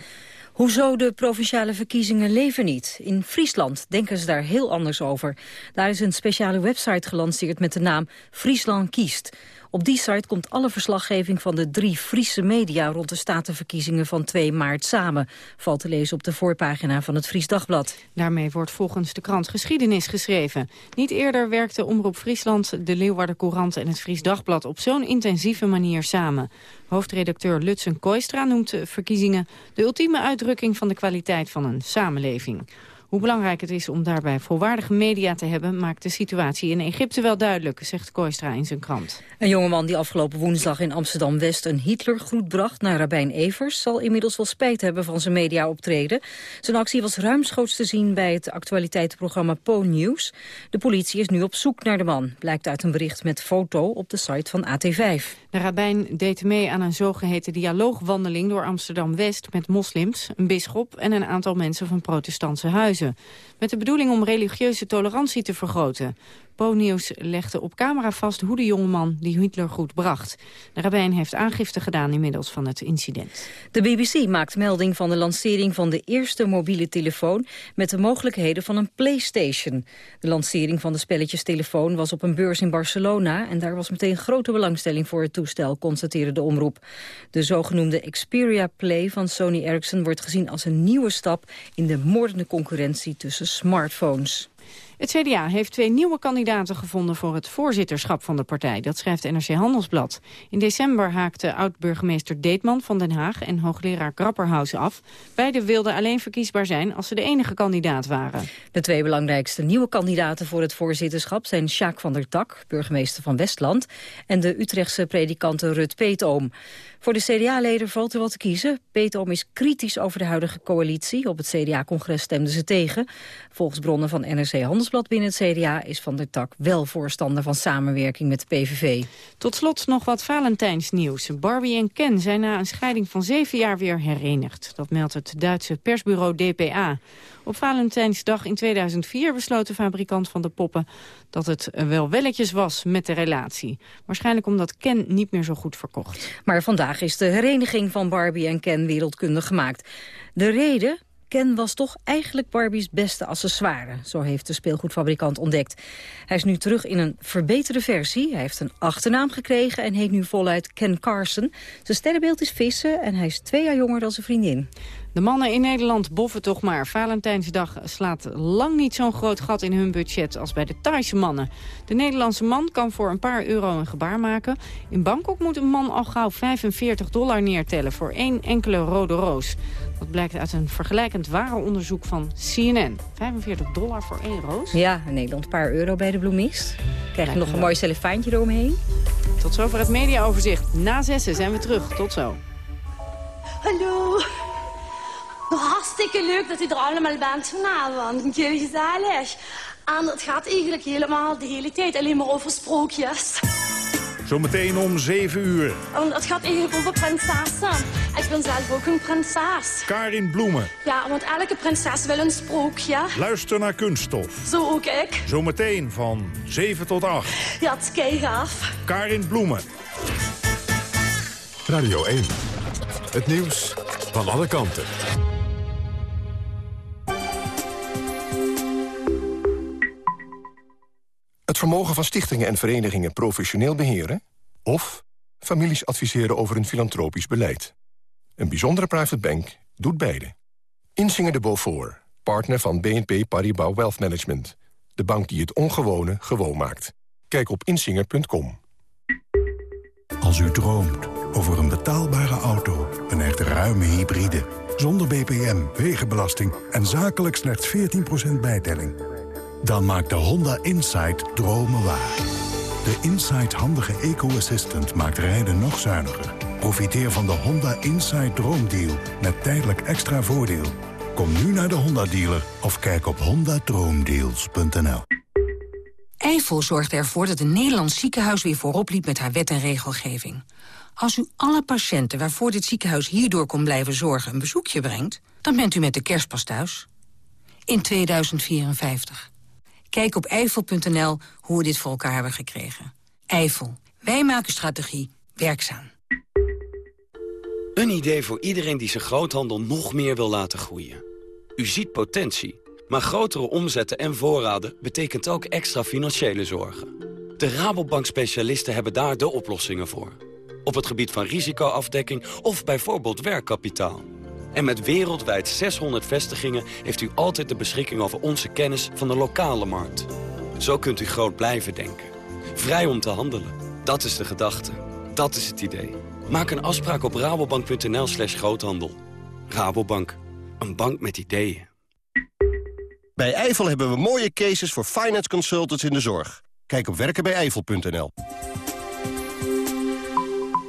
Hoezo de provinciale verkiezingen leven niet? In Friesland denken ze daar heel anders over. Daar is een speciale website gelanceerd met de naam Friesland kiest. Op die site komt alle verslaggeving van de drie Friese media... rond de statenverkiezingen van 2 maart samen. Valt te lezen op de voorpagina van het Fries Dagblad. Daarmee wordt volgens de krant geschiedenis geschreven. Niet eerder werkte Omroep Friesland, de Leeuwarden Courant en het Fries Dagblad... op zo'n intensieve manier samen. Hoofdredacteur Lutsen Koistra noemt de verkiezingen... de ultieme uitdrukking van de kwaliteit van een samenleving. Hoe belangrijk het is om daarbij volwaardige media te hebben... maakt de situatie in Egypte wel duidelijk, zegt Koistra in zijn krant. Een jongeman die afgelopen woensdag in Amsterdam-West... een Hitlergroet bracht naar Rabijn Evers... zal inmiddels wel spijt hebben van zijn mediaoptreden. Zijn actie was ruimschoots te zien bij het actualiteitenprogramma Po News. De politie is nu op zoek naar de man, blijkt uit een bericht met foto op de site van AT5. De rabbijn deed mee aan een zogeheten dialoogwandeling door Amsterdam-West met moslims, een bisschop en een aantal mensen van protestantse huizen. Met de bedoeling om religieuze tolerantie te vergroten. Po-nieuws legde op camera vast hoe de jongeman die Hitler goed bracht. De rabbijn heeft aangifte gedaan inmiddels van het incident. De BBC maakt melding van de lancering van de eerste mobiele telefoon... met de mogelijkheden van een Playstation. De lancering van de spelletjestelefoon was op een beurs in Barcelona... en daar was meteen grote belangstelling voor het toestel, constateerde de omroep. De zogenoemde Xperia Play van Sony Ericsson wordt gezien als een nieuwe stap... in de moordende concurrentie tussen smartphones. Het CDA heeft twee nieuwe kandidaten gevonden voor het voorzitterschap van de partij. Dat schrijft NRC Handelsblad. In december haakte oud-burgemeester Deetman van Den Haag en hoogleraar Grapperhaus af. Beiden wilden alleen verkiesbaar zijn als ze de enige kandidaat waren. De twee belangrijkste nieuwe kandidaten voor het voorzitterschap zijn Sjaak van der Tak, burgemeester van Westland, en de Utrechtse predikante Rut Peetoom. Voor de CDA-leden valt er wat te kiezen. Peetoom is kritisch over de huidige coalitie. Op het CDA-congres stemden ze tegen. Volgens bronnen van NRC Handelsblad binnen het CDA... is Van der Tak wel voorstander van samenwerking met de PVV. Tot slot nog wat Valentijnsnieuws. Barbie en Ken zijn na een scheiding van zeven jaar weer herenigd. Dat meldt het Duitse persbureau DPA. Op Valentijnsdag in 2004 besloot de fabrikant van de poppen dat het wel welletjes was met de relatie. Waarschijnlijk omdat Ken niet meer zo goed verkocht. Maar vandaag is de hereniging van Barbie en Ken wereldkundig gemaakt. De reden? Ken was toch eigenlijk Barbie's beste accessoire, zo heeft de speelgoedfabrikant ontdekt. Hij is nu terug in een verbeterde versie. Hij heeft een achternaam gekregen en heet nu voluit Ken Carson. Zijn sterrenbeeld is vissen en hij is twee jaar jonger dan zijn vriendin. De mannen in Nederland boffen toch maar. Valentijnsdag slaat lang niet zo'n groot gat in hun budget als bij de Thaise mannen. De Nederlandse man kan voor een paar euro een gebaar maken. In Bangkok moet een man al gauw 45 dollar neertellen voor één enkele rode roos. Dat blijkt uit een vergelijkend ware onderzoek van CNN. 45 dollar voor één roos? Ja, in Nederland een paar euro bij de bloemist. Krijg je nog een mooi celefaantje eromheen. Tot zover het mediaoverzicht. Na zessen zijn we terug. Tot zo. Hallo. Hartstikke leuk dat u er allemaal bent vanavond. Jullie gezellig. En het gaat eigenlijk helemaal de hele tijd alleen maar over sprookjes. Zometeen om 7 uur. En het gaat eigenlijk over prinsessen. Ik ben zelf ook een prinses. Karin Bloemen. Ja, want elke prinses wil een sprookje. Luister naar Kunststof. Zo ook ik. Zometeen van 7 tot 8. Ja, het is keihard. Karin Bloemen. Radio 1. Het nieuws van alle kanten. Het vermogen van stichtingen en verenigingen professioneel beheren... of families adviseren over een filantropisch beleid. Een bijzondere private bank doet beide. Insinger de Beaufort, partner van BNP Paribas Wealth Management. De bank die het ongewone gewoon maakt. Kijk op insinger.com. Als u droomt over een betaalbare auto, een echt ruime hybride... zonder BPM, wegenbelasting en zakelijk slechts 14% bijtelling... Dan maakt de Honda Insight dromen waar. De Insight handige eco-assistant maakt rijden nog zuiniger. Profiteer van de Honda Insight Droomdeal met tijdelijk extra voordeel. Kom nu naar de Honda-dealer of kijk op hondadroomdeals.nl. Eifel zorgt ervoor dat een Nederlands ziekenhuis weer voorop liep met haar wet en regelgeving. Als u alle patiënten waarvoor dit ziekenhuis hierdoor kon blijven zorgen een bezoekje brengt, dan bent u met de kerstpas thuis. In 2054. Kijk op eifel.nl hoe we dit voor elkaar hebben gekregen. Eifel. Wij maken strategie werkzaam. Een idee voor iedereen die zijn groothandel nog meer wil laten groeien. U ziet potentie, maar grotere omzetten en voorraden betekent ook extra financiële zorgen. De Rabobank-specialisten hebben daar de oplossingen voor. Op het gebied van risicoafdekking of bijvoorbeeld werkkapitaal. En met wereldwijd 600 vestigingen heeft u altijd de beschikking over onze kennis van de lokale markt. Zo kunt u groot blijven denken. Vrij om te handelen. Dat is de gedachte. Dat is het idee. Maak een afspraak op rabobank.nl slash groothandel. Rabobank. Een bank met ideeën. Bij Eifel hebben we mooie cases voor finance consultants in de zorg. Kijk op werkenbijeifel.nl.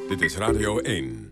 Dit is Radio 1.